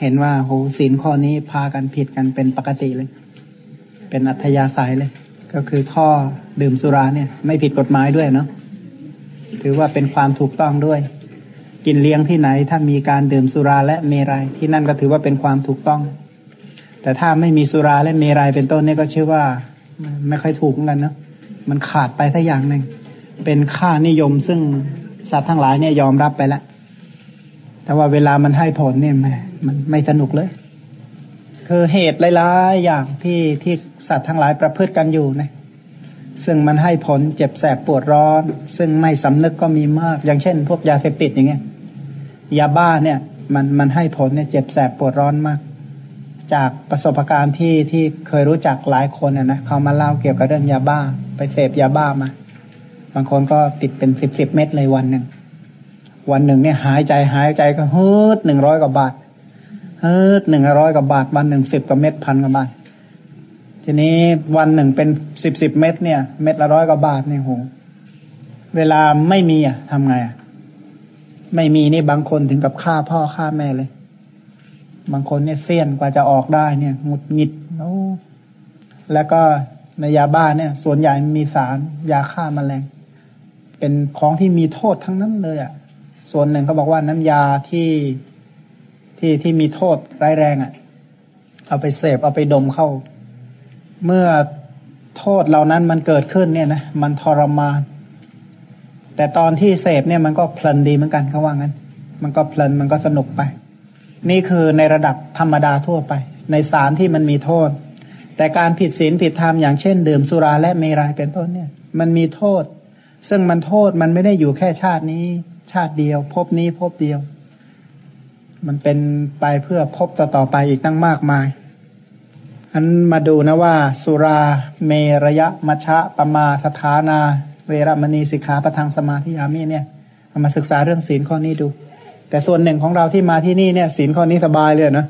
เห็นว่าโหศีลข้อนี้พากันผิดกันเป็นปกติเลย เป็นอัธยาศัยเลย ก็คือข้อดื่มสุราเนี่ย ไม่ผิดกฎหมายด้วยเนาะถือว่าเป็นความถูกต้องด้วย กินเลี้ยงที่ไหน ถ้ามีการดื่มสุราและเมรัยที่นั่นก็ถือว่าเป็นความถูกต้อง แต่ถ้าไม่มีสุราและเมรัยเป็นต้นนี่ก็ชื่อว่า ไม่ค่อยถูกเหมือนกันเนาะมันขาดไปสักอย่างหนึ่งเป็นค่านิยมซึ่งสัตว์ทั้งหลายเนี่ยยอมรับไปแล้วแต่ว่าเวลามันให้ผลเนี่ยแม่ มันไม่สนุกเลย คือเหตุหลายๆอย่างที่ที่สัตว์ทั้งหลายประพฤติกันอยู่นะซึ่งมันให้ผลเจ็บแสบปวดร้อน ซึ่งไม่สำนึกก็มีมาก อย่างเช่น พวกยาเสพติดอย่างเงี้ยยาบ้าเนี่ย มันมันให้ผลเนี่ยเจ็บแสบปวดร้อนมาก จากประสบการณ์ที่ที่เคยรู้จักหลายคนนะนะเขามาเล่าเกี่ยวกับเรื่องยาบ้า ไปเสพยาบ้ามา บางคนก็ติดเป็นสิบสิบเม็ดเลยวันหนึ่งวันหนึ่งเนี่ยหายใจหายใจก็ฮืดหนึ่งร้อยกว่าบาท ฮืดหนึ่งร้อยกว่าบาท วันหนึ่งสิบกว่าเม็ดพันกว่าบาท ทีนี้วันหนึ่งเป็นสิบสิบเม็ดเนี่ย เม็ดละร้อยกว่าบาทเนี่ยโหเวลาไม่มีอะทำไงอะ ไม่มีนี่บางคนถึงกับฆ่าพ่อฆ่าแม่เลย บางคนเนี่ยเสี้ยนกว่าจะออกได้เนี่ยหงุดหงิดโอ้แล้วก็ในยาบ้าเนี่ย ส่วนใหญ่มีสารยาฆ่ามาแมลง เป็นของที่มีโทษทั้งนั้นเลยอะ ส่วนหนึ่งเขาบอกว่าน้ำยาที่ ที่ที่มีโทษร้ายแรงอะ่ะ เอาไปเสพเอาไปดมเข้า เมื่อโทษเหล่านั้นมันเกิดขึ้นเนี่ยนะมันทรมาน แต่ตอนที่เสพเนี่ยมันก็เพลินดีเหมือนกันเขาว่างั้น มันก็เพลินมันก็สนุกไป นี่คือในระดับธรรมดาทั่วไป ในสารที่มันมีโทษ แต่การผิดศีลผิดธรรมอย่างเช่น ดื่มสุราและเมรัยเป็นต้นเนี่ย มันมีโทษ ซึ่งมันโทษมันไม่ได้อยู่แค่ชาตินี้ ชาติเดียว พบนี้พบเดียว มันเป็นไปเพื่อพบต่อต่อไปอีกตั้งมากมาย อันมาดูนะว่า สุรา เมระยะมชะปมาสถานา เวรมณีสิกขาประทางสมาธิอามีเนี่ยเอามาศึกษาเรื่องศีลข้อนี้ดู แต่ส่วนหนึ่งของเราที่มาที่นี่เนี่ยศีลข้อนี้สบายเลยนะ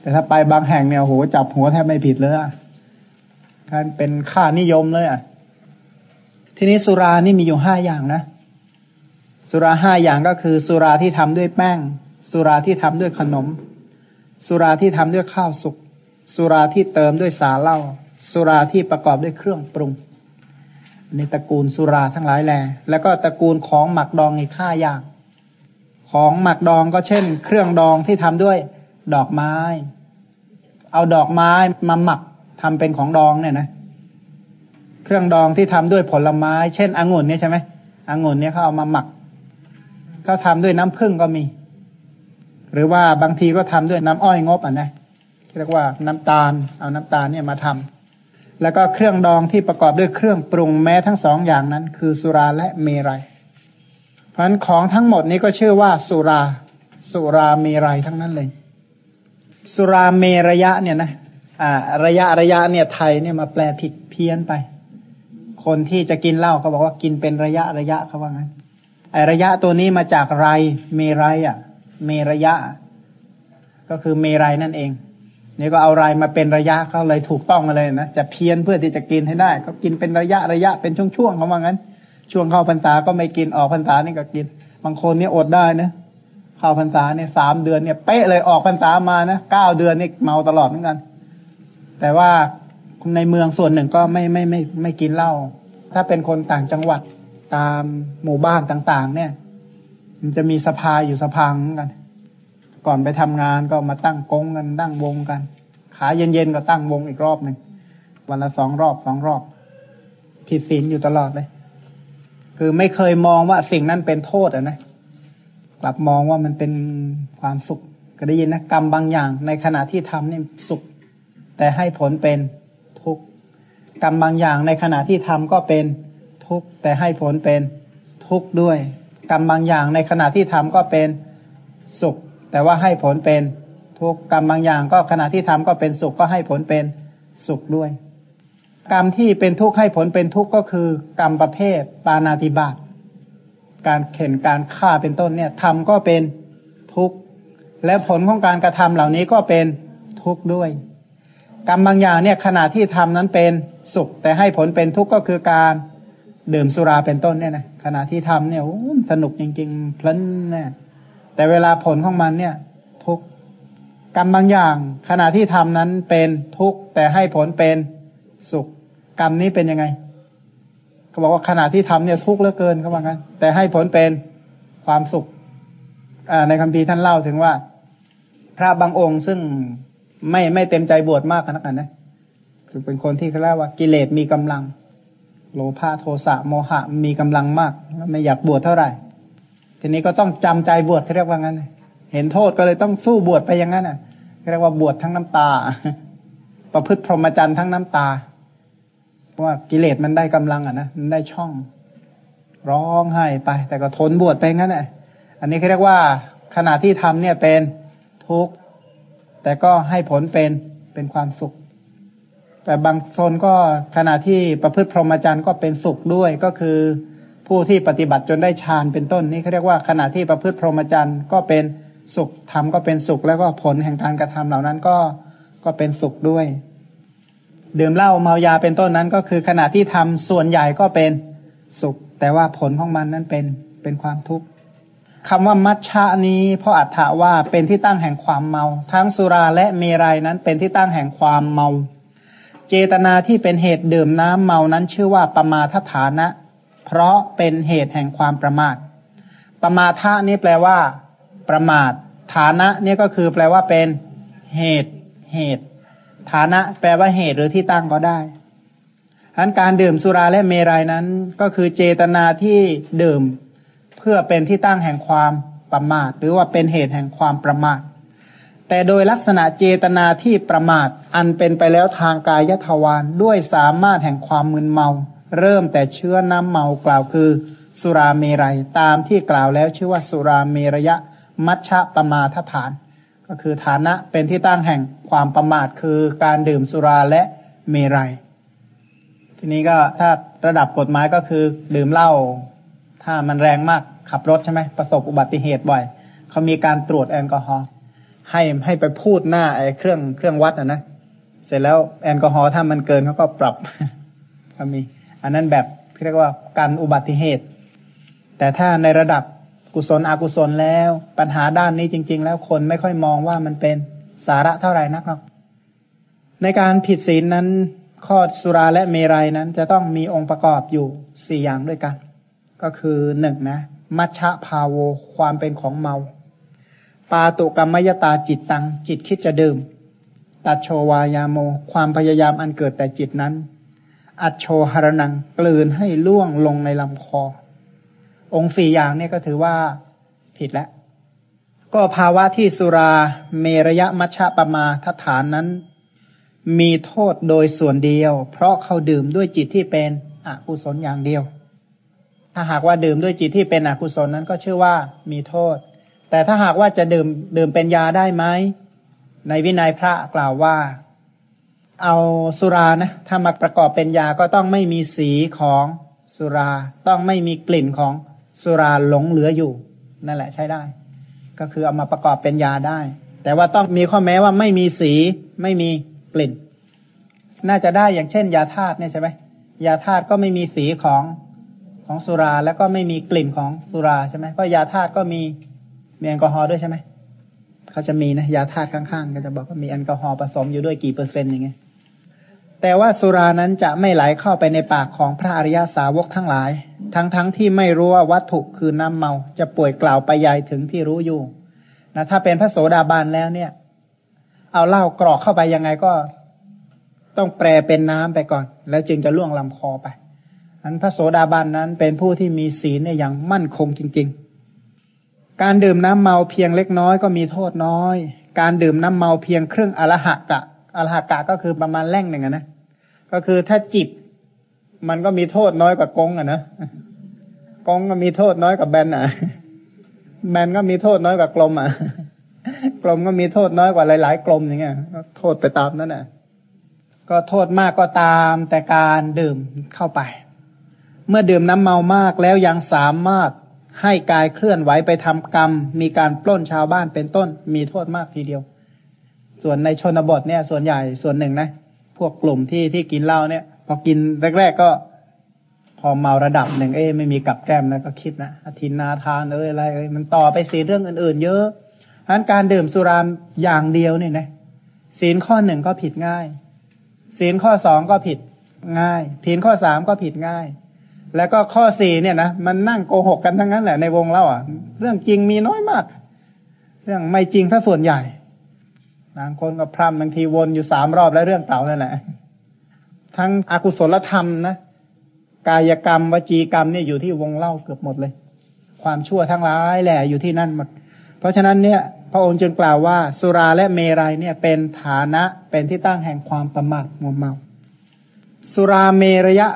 แต่ถ้าไปบางแห่งเนี่ยโหจับหัวแทบไม่ผิดเลยอะการเป็นค่านิยมเลยอะ ทีนี้สุรานี่มีอยู่ห้าอย่างนะ สุราห้าอย่างก็คือ สุราที่ทำด้วยแป้ง สุราที่ทำด้วยขนม สุราที่ทำด้วยข้าวสุก สุราที่เติมด้วยสาเหล้า สุราที่ประกอบด้วยเครื่องปรุง ในตระกูลสุราทั้งหลายแหล่แล้วก็ตระกูลของหมักดองอีกห้าอย่าง ของหมักดองก็เช่น เครื่องดองที่ทำด้วยดอกไม้ เอาดอกไม้มาหมักทำเป็นของดองเนี่ยนะ เครื่องดองที่ทำด้วยผลไม้ เช่นองุ่นเนี่ยใช่ไหมองุ่นเนี่ยเขาเอามาหมักเขาทำด้วยน้ำผึ้งก็มี หรือว่าบางทีก็ทำด้วยน้ำอ้อยงบอะนะเรียกว่าน้ำตาล เอาน้ำตาลเนี่ยมาทำแล้วก็เครื่องดองที่ประกอบด้วยเครื่องปรุงแม้ทั้งสองอย่างนั้น คือสุราและเมรัยเพราะฉะนั้นของทั้งหมดนี้ก็ชื่อว่าสุรา สุราเมรัยทั้งนั้นเลย สุราเมระยะเนี่ยนะอ่าระยะระยะเนี่ยไทยเนี่ยมาแปลผิดเพี้ยนไป คนที่จะกินเหล้าเขาบอกว่ากินเป็นระยะระยะเขาว่างั้นไอระยะตัวนี้มาจากไรเมไรอะ เมระยะ ก็คือเมไรนั่นเอง นี่ก็เอาไรมาเป็นระยะเขาเลยถูกต้องเลยนะจะเพี้ยนเพื่อที่จะกินให้ได้ก็กินเป็นระยะระยะเป็นช่วงๆเขาว่างั้น ช่วงเข้าพรรษาก็ไม่กินออกพรรษานี่ก็กิน บางคนนี่อดได้นะเข้าพรรษาเนี่ยสามเดือนเนี่ยเป๊ะเลยออกพรรษามานะเก้าเดือนนี่เมาตลอดเหมือนกัน แต่ว่าในเมืองส่วนหนึ่งก็ไม่ไม่ไม่ไม่กินเหล้าถ้าเป็นคนต่างจังหวัดตามหมู่บ้านต่าง ๆ เนี่ย มันจะมีสภาอยู่สภางกัน ก่อนไปทำงานก็มาตั้งกงกันตั้งวงกัน ขาเย็นๆก็ตั้งวงอีกรอบหนึ่งวันละสองรอบสองรอบ ผิดศีลอยู่ตลอดเลย คือไม่เคยมองว่าสิ่งนั้นเป็นโทษอะนะกลับมองว่ามันเป็นความสุข ก็ได้ยินนะกรรมบางอย่าง ในขณะที่ทำนี่สุข แต่ให้ผลเป็นทุกข์กรรมบางอย่างในขณะที่ทำก็เป็นทุกข์แต่ให้ผลเป็นทุกข์ด้วย รรมบางอย่าง ในขณะที่ทำก็เป็นสุข แต่ว่าให้ผลเป็นทุกกรรมบางอย่าง ก็ขณะที่ทำก็เป็นสุขก็ให้ผลเป็นสุขด้วย กรรมที่เป็นทุกข์ให้ผลเป็นทุกข์ก็คือ กรรมประเภท ปานาติบาตการเข็นการฆ่าเป็นต้นเนี่ยทำก็เป็นทุกข์และผลของการกระทำเหล่านี้ก็เป็นทุกข์ด้วย กรรมบางอย่างเนี่ยขณะที่ทำนั้นเป็นสุข แต่ให้ผลเป็นทุกข์ก็คือการ ดื่มสุราเป็นต้นเนี่ยนะขณะที่ทำเนี่ยสนุกจริงๆเพลินเนี่ยแต่เวลาผลของมันเนี่ย ทุกกรรมบางอย่าง ขณะที่ทำนั้นเป็นทุกข์แต่ให้ผลเป็นสุข กรรมนี้เป็นยังไงเขาบอกว่าขณะที่ทำเนี่ยทุกข์เหลือเกินเขาบอกกันแต่ให้ผลเป็นความสุขในคัมภีร์ท่านเล่าถึงว่า พระบางองค์ซึ่งไม่ไม่เต็มใจบวชมากนักนะคือเป็นคนที่เขาเรียกว่ากิเลสมีกำลัง โลภะโทสะโมหะมีกำลังมากไม่อยากบวชเท่าไหร่ ทีนี้ก็ต้องจำใจบวชเขาเรียกว่างั้น เห็นโทษก็เลยต้องสู้บวชไปอย่างนั้นอะเรียกว่าบวชทั้งน้ำตา ประพฤติพรหมจรรย์ทั้งน้ำตา เพราะว่ากิเลสมันได้กำลังอะนะมันได้ช่อง ร้องไห้ไป แต่ก็ทนบวชไปงั้นแหละอันนี้เขาเรียกว่าขณะที่ทำเนี่ยเป็นทุกข์แต่ก็ให้ผลเป็นเป็นความสุข แต่บางโซนก็ขณะที่ประพฤติพรหมจรรย์ก็เป็นสุขด้วยก็คือ ผู้ที่ปฏิบัติจนได้ฌานเป็นต้นนี่เขาเรียกว่าขณะที่ประพฤติพรหมจรรย์ก็เป็นสุขทำก็เป็นสุขแล้วก็ผลแห่งการกระทำเหล่านั้นก็ก็เป็นสุขด้วย ดื่มเหล้าเมายาเป็นต้นนั้น ก็คือขณะที่ทำส่วนใหญ่ก็เป็นสุข แต่ว่าผลของมันนั้นเป็นเป็นความทุกข์คำว่ามัชชะนี้พราะอัฏฐาว่าเป็นที่ตั้งแห่งความเมา ทั้งสุราและเมรัยนั้นเป็นที่ตั้งแห่งความเมา เจตนาที่เป็นเหตุดื่มน้ำเมานั้นชื่อว่าปมาทฐานะ เพราะเป็นเหตุแห่งความประมาทปมาทะนี้แปลว่า ประมาท ฐานะนี่ก็คือแปลว่าเป็นเหตุ เหตุ ฐานะ แปลว่าเหตุหรือที่ตั้งก็ได้อันการดื่มสุราและเมรัยนั้น ก็คือเจตนาที่ดื่ม เพื่อเป็นที่ตั้งแห่งความประมาท หรือว่าเป็นเหตุแห่งความประมาท แต่โดยลักษณะเจตนาที่ประมาท อันเป็นไปแล้วทางกายทวารด้วยสามารถแห่งความมึนเมา เริ่มแต่เชื้อน้ำเมากล่าวคือ สุราเมรัยตามที่กล่าวแล้วชื่อว่าสุราเมรยะ มัชฌะปมาทฐาน ก็คือฐานะเป็นที่ตั้งแห่งความประมาทคือการดื่มสุราและเมรยัย ทีนี้ก็ถ้าระดับกฎหมายก็คือดื่มเหล้าถ้ามันแรงมากขับรถใช่ไหมประสบอุบัติเหตุบ่อยเขามีการตรวจแอลกอฮอล์ ให้ให้ไปพูดหน้าไอ้เครื่องเครื่องวัดอะนะ เสร็จแล้วแอลกอฮอล์ถ้ามันเกินเขาก็ปรับเขามี อันนั้นแบบเรียกว่าการอุบัติเหตุ แต่ถ้าในระดับกุศลอกุศลแล้ว ปัญหาด้านนี้จริง ๆ แล้วคนไม่ค่อยมองว่ามันเป็นสาระเท่าไหร่นักหรอกในการผิดศีลนั้นข้อสุราและเมรัยนั้นจะต้องมีองค์ประกอบอยู่สี่อย่างด้วยกัน ก็คือหนึ่งนะ มัชฌะพาโวความเป็นของเมา ปาตุกรรมยตาจิตตัง จิตคิดจะดื่ม ตัดโชวายาโม ความพยายามอันเกิดแต่จิตนั้น อัดโชหรนังกลืนให้ล่วงลงในลำคอ องค์สี่อย่างเนี่ยก็ถือว่าผิดแล้ว ก็ภาวะที่สุราเมรยะมัชฌะปมาทฐานนั้น มีโทษโดยส่วนเดียว เพราะเขาดื่มด้วยจิตที่เป็นอกุศลอย่างเดียว ถ้าหากว่าดื่มด้วยจิตที่เป็นอกุศลนั้นก็ชื่อว่ามีโทษ แต่ถ้าหากว่าจะดื่มดื่มเป็นยาได้ไหมในวินัยพระกล่าวว่า เอาสุรานะถ้ามาประกอบเป็นยาก็ต้องไม่มีสีของสุรา ต้องไม่มีกลิ่นของสุราหลงเหลืออยู่ นั่นแหละใช้ได้ ก็คือเอามาประกอบเป็นยาได้ แต่ว่าต้องมีข้อแม้ว่าไม่มีสีไม่มีกลิ่น น่าจะได้อย่างเช่น ยาธาตุเนี่ยใช่ไหมยาธาตุก็ไม่มีสีของของสุราแล้วก็ไม่มีกลิ่นของสุราใช่ไหมเพราะยาธาตุก็มี มีแอลกอฮอล์ด้วยใช่ไหมเขาจะมีนะยาธาตุข้างๆก็จะบอกว่ามีแอลกอฮอล์ผสมอยู่ด้วยกี่เปอร์เซ็นต์อย่างเงี้ยแต่ว่าสุรานั้นจะไม่ไหลเข้าไปในปากของพระอริยาสาวกทั้งหลาย ทั้งๆทที่ไม่รู้ว่าวัตถุคือน้ำเมา จะป่วยกล่าวไปยายถึงที่รู้อยู่นะถ้าเป็นพระโสดาบันแล้วเนี่ย เอาเหล้ากรอกเข้าไปยังไงก็ต้องแปลเป็นน้ำไปก่อน แล้วจึงจะล่วงลำคอไปอันพระโสดาบันนั้นเป็นผู้ที่มีศีลเนี่ยอย่างมั่นคงจริง ๆ การดื่มน้ำเมาเพียงเล็กน้อยก็มีโทษน้อย การดื่มน้ำเมาเพียงครึ่งอรหักะอรหักะก็คือประมาณแร่งหนึ่งนะ ก็คือถ้าจิบมันก็มีโทษน้อยกว่ากงอะนะกงก็มีโทษน้อยกว่าแบนอะ แบนก็มีโทษน้อยกว่ากลมอะ กลมก็มีโทษน้อยกว่าหลาย ๆ กลมอย่างเงี้ยโทษไปตามนั้นน่ะ ก็โทษมากก็ตามแต่การดื่มเข้าไป เมื่อดื่มน้ำเมามากแล้วยังสามารถ ให้กายเคลื่อนไหวไปทำกรรม มีการปล้นชาวบ้านเป็นต้น มีโทษมากทีเดียว ส่วนในชนบทเนี่ย ส่วนใหญ่ส่วนหนึ่งนะ พวกกลุ่มที่ที่กินเหล้าเนี่ย พอกินแรก ๆก็ พอเมาระดับหนึ่งเอ้ไม่มีกับแก้มนะก็คิดนะอธินนาทานเอ้ยอะไรเอ้ยมันต่อไปสีเรื่องอื่นๆ เยอะเพราะนั้นการดื่มสุรามอย่างเดียวเนี่ยนะศีลข้อหนึ่งก็ผิดง่าย ศีลข้อสองก็ผิดง่ายศีลข้อสามก็ผิดง่าย แล้วก็ข้อสี่เนี่ยนะมันนั่งโกหกกันทั้งนั้นแหละในวงเล่าอะ เรื่องจริงมีน้อยมาก เรื่องไม่จริงถ้าส่วนใหญ่บางคนก็พร่ำบางทีวนอยู่สามรอบแล้วเรื่องเก่านั่นแหละทั้งอากุศลธรรมนะกายกรรมวจีกรรมเนี่ยอยู่ที่วงเล่าเกือบหมดเลย ความชั่วทั้งหลายแหละอยู่ที่นั่นหมด เพราะฉะนั้นเนี่ย พระองค์จึงกล่าวว่า สุราและเมรัยเนี่ยเป็นฐานะเป็นที่ตั้งแห่งความประมาทมัวเมา สุราเมรยะ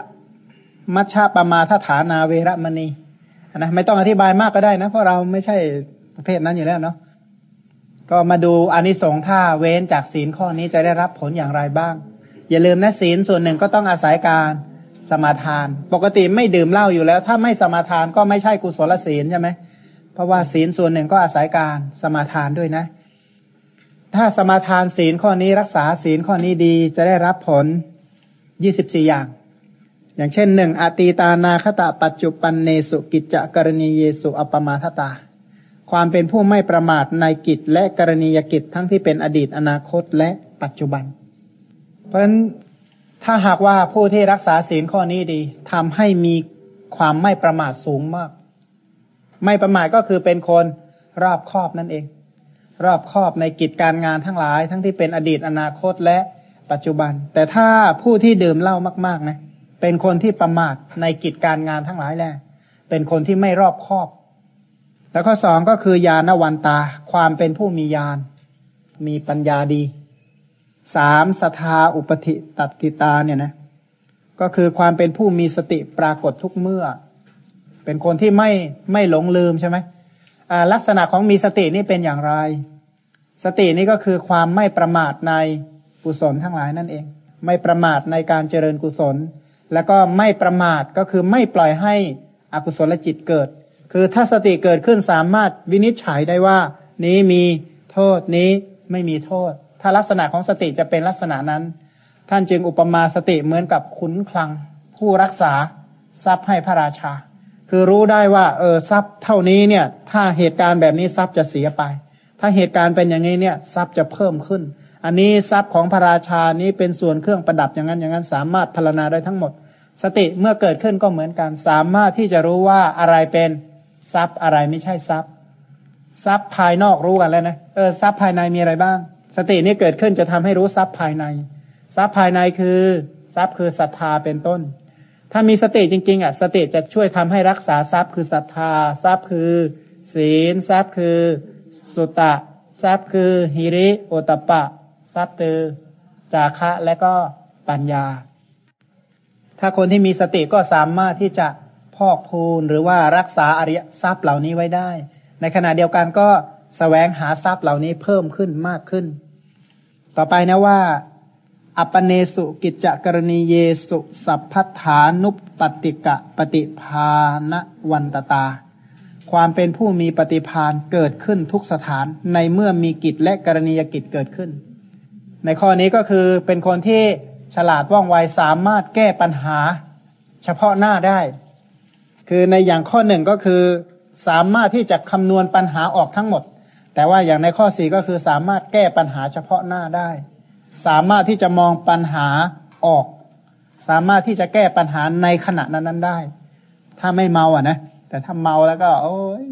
มัชฌะปมาทฐานาเวรมณีนะไม่ต้องอธิบายมากก็ได้นะ เพราะเราไม่ใช่ประเภทนั้นอยู่แล้วเนาะก็มาดูอานิสงส์ถ้าเว้นจากศีลข้อนี้จะได้รับผลอย่างไรบ้าง อย่าลืมนะศีลส่วนหนึ่งก็ต้องอาศัยการสมาทาน ปกติไม่ดื่มเหล้าอยู่แล้ว ถ้าไม่สมาทานก็ไม่ใช่กุศลศีลใช่ไหมเพราะว่าศีลส่วนหนึ่งก็อาศัยการสมาทานด้วยนะ ถ้าสมาทานศีลข้อนี้รักษาศีลข้อนี้ดีจะได้รับผลยี่สิบสี่อย่าง อย่างเช่นหนึ่งอตีตานาคตะปัจจุปันเนสุกิจจะกรณีเยสุอปมาทตา ความเป็นผู้ไม่ประมาทในกิจและกรณียกิจทั้งที่เป็นอดีตอนาคตและปัจจุบัน เพราะฉะนั้นถ้าหากว่าผู้ที่รักษาศีลข้อนี้ดีทำให้มีความไม่ประมาทสูงมาก ไม่ประมาทก็คือเป็นคนรอบครอบนั่นเอง รอบครอบในกิจการงานทั้งหลาย ทั้งที่เป็นอดีตอนาคตและปัจจุบัน แต่ถ้าผู้ที่ดื่มเหล้ามาก ๆ นะเเป็นคนที่ประมาทในกิจการงานทั้งหลายแหละเป็นคนที่ไม่รอบคอบ แล้วข้อสองก็คือยานวันตา ความเป็นผู้มียานมีปัญญาดี สามสทาอุปธิตัติตาเนี่ยนะ ก็คือความเป็นผู้มีสติปรากฏทุกเมื่อ เป็นคนที่ไม่ไม่หลงลืมใช่ไหมลักษณะของมีสตินี่เป็นอย่างไร สตินี่ก็คือความไม่ประมาทในกุศลทั้งหลายนั่นเอง ไม่ประมาทในการเจริญกุศล แล้วก็ไม่ประมาทก็คือไม่ปล่อยให้อกุศลจิตเกิด คือถ้าสติเกิดขึ้นสามารถวินิจฉัยได้ว่า นี้มีโทษนี้ไม่มีโทษ ถ้าลักษณะของสติจะเป็นลักษณะนั้น ท่านจึงอุปมาสติเหมือนกับขุนคลัง ผู้รักษาทรัพย์ให้พระราชา คือรู้ได้ว่า เออทรัพย์เท่านี้เนี่ย ถ้าเหตุการณ์แบบนี้ทรัพย์จะเสียไป ถ้าเหตุการณ์เป็นอย่างนี้เนี่ย ทรัพย์จะเพิ่มขึ้น อันนี้ทรัพย์ของพระราชานี้เป็นส่วนเครื่องประดับอย่างนั้นอย่างนั้น สามารถพรณนาได้ทั้งหมด สติเมื่อเกิดขึ้นก็เหมือนกัน สามารถที่จะรู้ว่าอะไรเป็นทรัพย์อะไรไม่ใช่ทรัพย์ ทรัพย์ภายนอกรู้กันแล้วนะเออทรัพย์ภายในมีอะไรบ้าง สตินี้เกิดขึ้นจะทำให้รู้ทรัพย์ภายใน ทรัพย์ภายในคือทรัพย์คือศรัทธาเป็นต้น ถ้ามีสติจริง ๆอะสติจะช่วยทำให้รักษาทรัพย์คือศรัทธา ทรัพย์คือ ศีลทรัพย์คือสุตะทรัพย์คือหิริโอตปะ ทรัพย์คือ จาคะและก็ปัญญา ถ้าคนที่มีสติก็สามารถที่จะพอกพูนหรือว่ารักษาอริยทรัพย์เหล่านี้ไว้ได้ ในขณะเดียวกันก็สแสวงหาทรัพย์เหล่านี้เพิ่มขึ้นมากขึ้น ต่อไปนะว่า อัปเนสุกิจจกรณีเยสุสัพพัฏฐานุปปติกะปฏิภาณวันตตา ความเป็นผู้มีปฏิพานเกิดขึ้นทุกสถานในเมื่อมีกิจและกรณียกิจเกิดขึ้น ในข้อนี้ก็คือเป็นคนที่ฉลาดว่องไวสามารถแก้ปัญหา เฉพาะหน้าได้ คือในอย่างข้อหนึ่งก็คือ สามารถที่จะคำนวณปัญหาออกทั้งหมด แต่ว่าอย่างในข้อสี่ก็คือสามารถแก้ปัญหาเฉพาะหน้าได้ สามารถที่จะมองปัญหาออก สามารถที่จะแก้ปัญหาในขณะนั้นนั้นได้ ถ้าไม่เมาอะนะ แต่ถ้าเมาแล้วก็ โอ้ย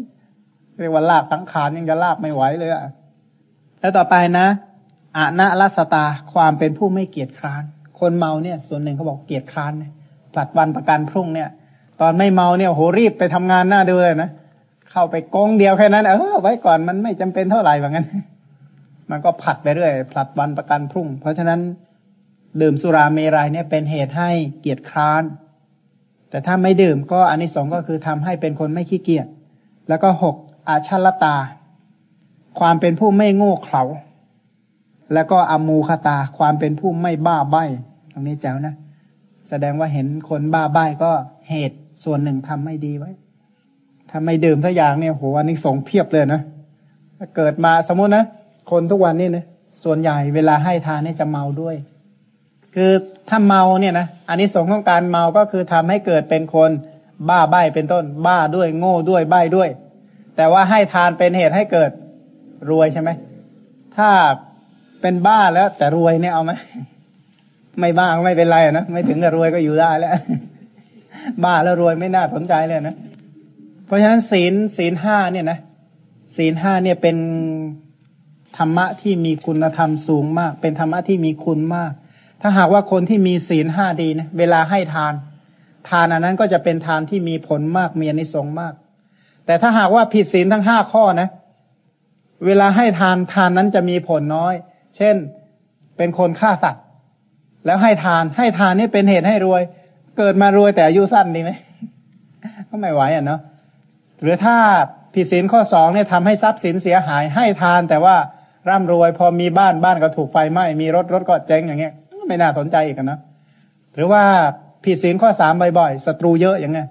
เรียกว่าลากทั้งขานยังจะลากไม่ไหวเลยอะแล้วต่อไปนะ อาณาลสตาความเป็นผู้ไม่เกียจคร้าน คนเมาเนี่ย ส่วนหนึ่งเขาบอกเกียจคร้านผลัดวันประกันพรุ่งเนี่ย ตอนไม่เมาเนี่ยโหรีบไปทำงานหน้าดูเลยนะเข้าไปกองเดียวแค่นั้นเออไว้ก่อนมันไม่จำเป็นเท่าไหร่แบบนั้น มันก็ผัดไปเรื่อยผลัดวันประกันพรุ่ง เพราะฉะนั้นดื่มสุราเมรัยเนี่ยเป็นเหตุให้เกียรติคร้าน แต่ถ้าไม่ดื่มก็อันนี้สองก็คือทำให้เป็นคนไม่ขี้เกียจแล้วก็หกอาชลตา ความเป็นผู้ไม่โง่เขลา แล้วก็อมูคตาความเป็นผู้ไม่บ้าใบ้ตรงนี้แจ๋วนะ แสดงว่าเห็นคนบ้าใบ้ก็เหตุส่วนหนึ่งทำไม่ดีไว้ถ้าไม่ดื่มสักอย่างเนี่ยโหอันนี้สงเพียบเลยนะถ้าเกิดมาสมมตินะคนทุกวันนี่นะส่วนใหญ่เวลาให้ทานเนี่ยจะเมาด้วย คือถ้าเมาเนี่ยนะอันนี้สงของการเมาก็คือทำให้เกิดเป็นคนบ้าใบ้เป็นต้น บ้าด้วยโง่ด้วยใบ้ด้วย แต่ว่าให้ทานเป็นเหตุให้เกิดรวยใช่ไหมถ้า เป็นบ้าแล้ว แต่รวยเนี่ยเอาไหมไม่บ้าไม่เป็นไรนะไม่ถึงกับรวยก็อยู่ได้แล้ว บ้าแล้วรวยไม่น่าสนใจเลยนะเพราะฉะนั้นศีลศีลห้าเนี่ยนะศีลห้าเนี่ยเป็นธรรมะที่มีคุณธรรมสูงมาก เป็นธรรมะที่มีคุณมาก ถ้าหากว่าคนที่มีศีลห้าดีนะเวลาให้ทาน ทานอันนั้นก็จะเป็นทานที่มีผลมากมีอนิสงส์มาก แต่ถ้าหากว่าผิดศีลทั้งห้าข้อนะ เวลาให้ทานทานนั้นจะมีผลน้อย เช่นเป็นคนฆ่าสัตว์ แล้วให้ทานให้ทานนี่เป็นเหตุให้รวย เกิดมารวยแต่อายุสั้นดีไหมก็ไม่ไหวอะเนาะหรือถ้าผิดศีลข้อสองเนี่ยทำให้ทรัพย์สินเสียหายให้ทานแต่ว่าร่ำรวยพอมีบ้านบ้านก็ถูกไฟไหม้มีรถรถก็เจ๊งอย่างเงี้ยไม่น่าสนใจอีกนะหรือว่าผิดศีลข้อสามบ่อยๆศัตรูเยอะอย่างเงี้ย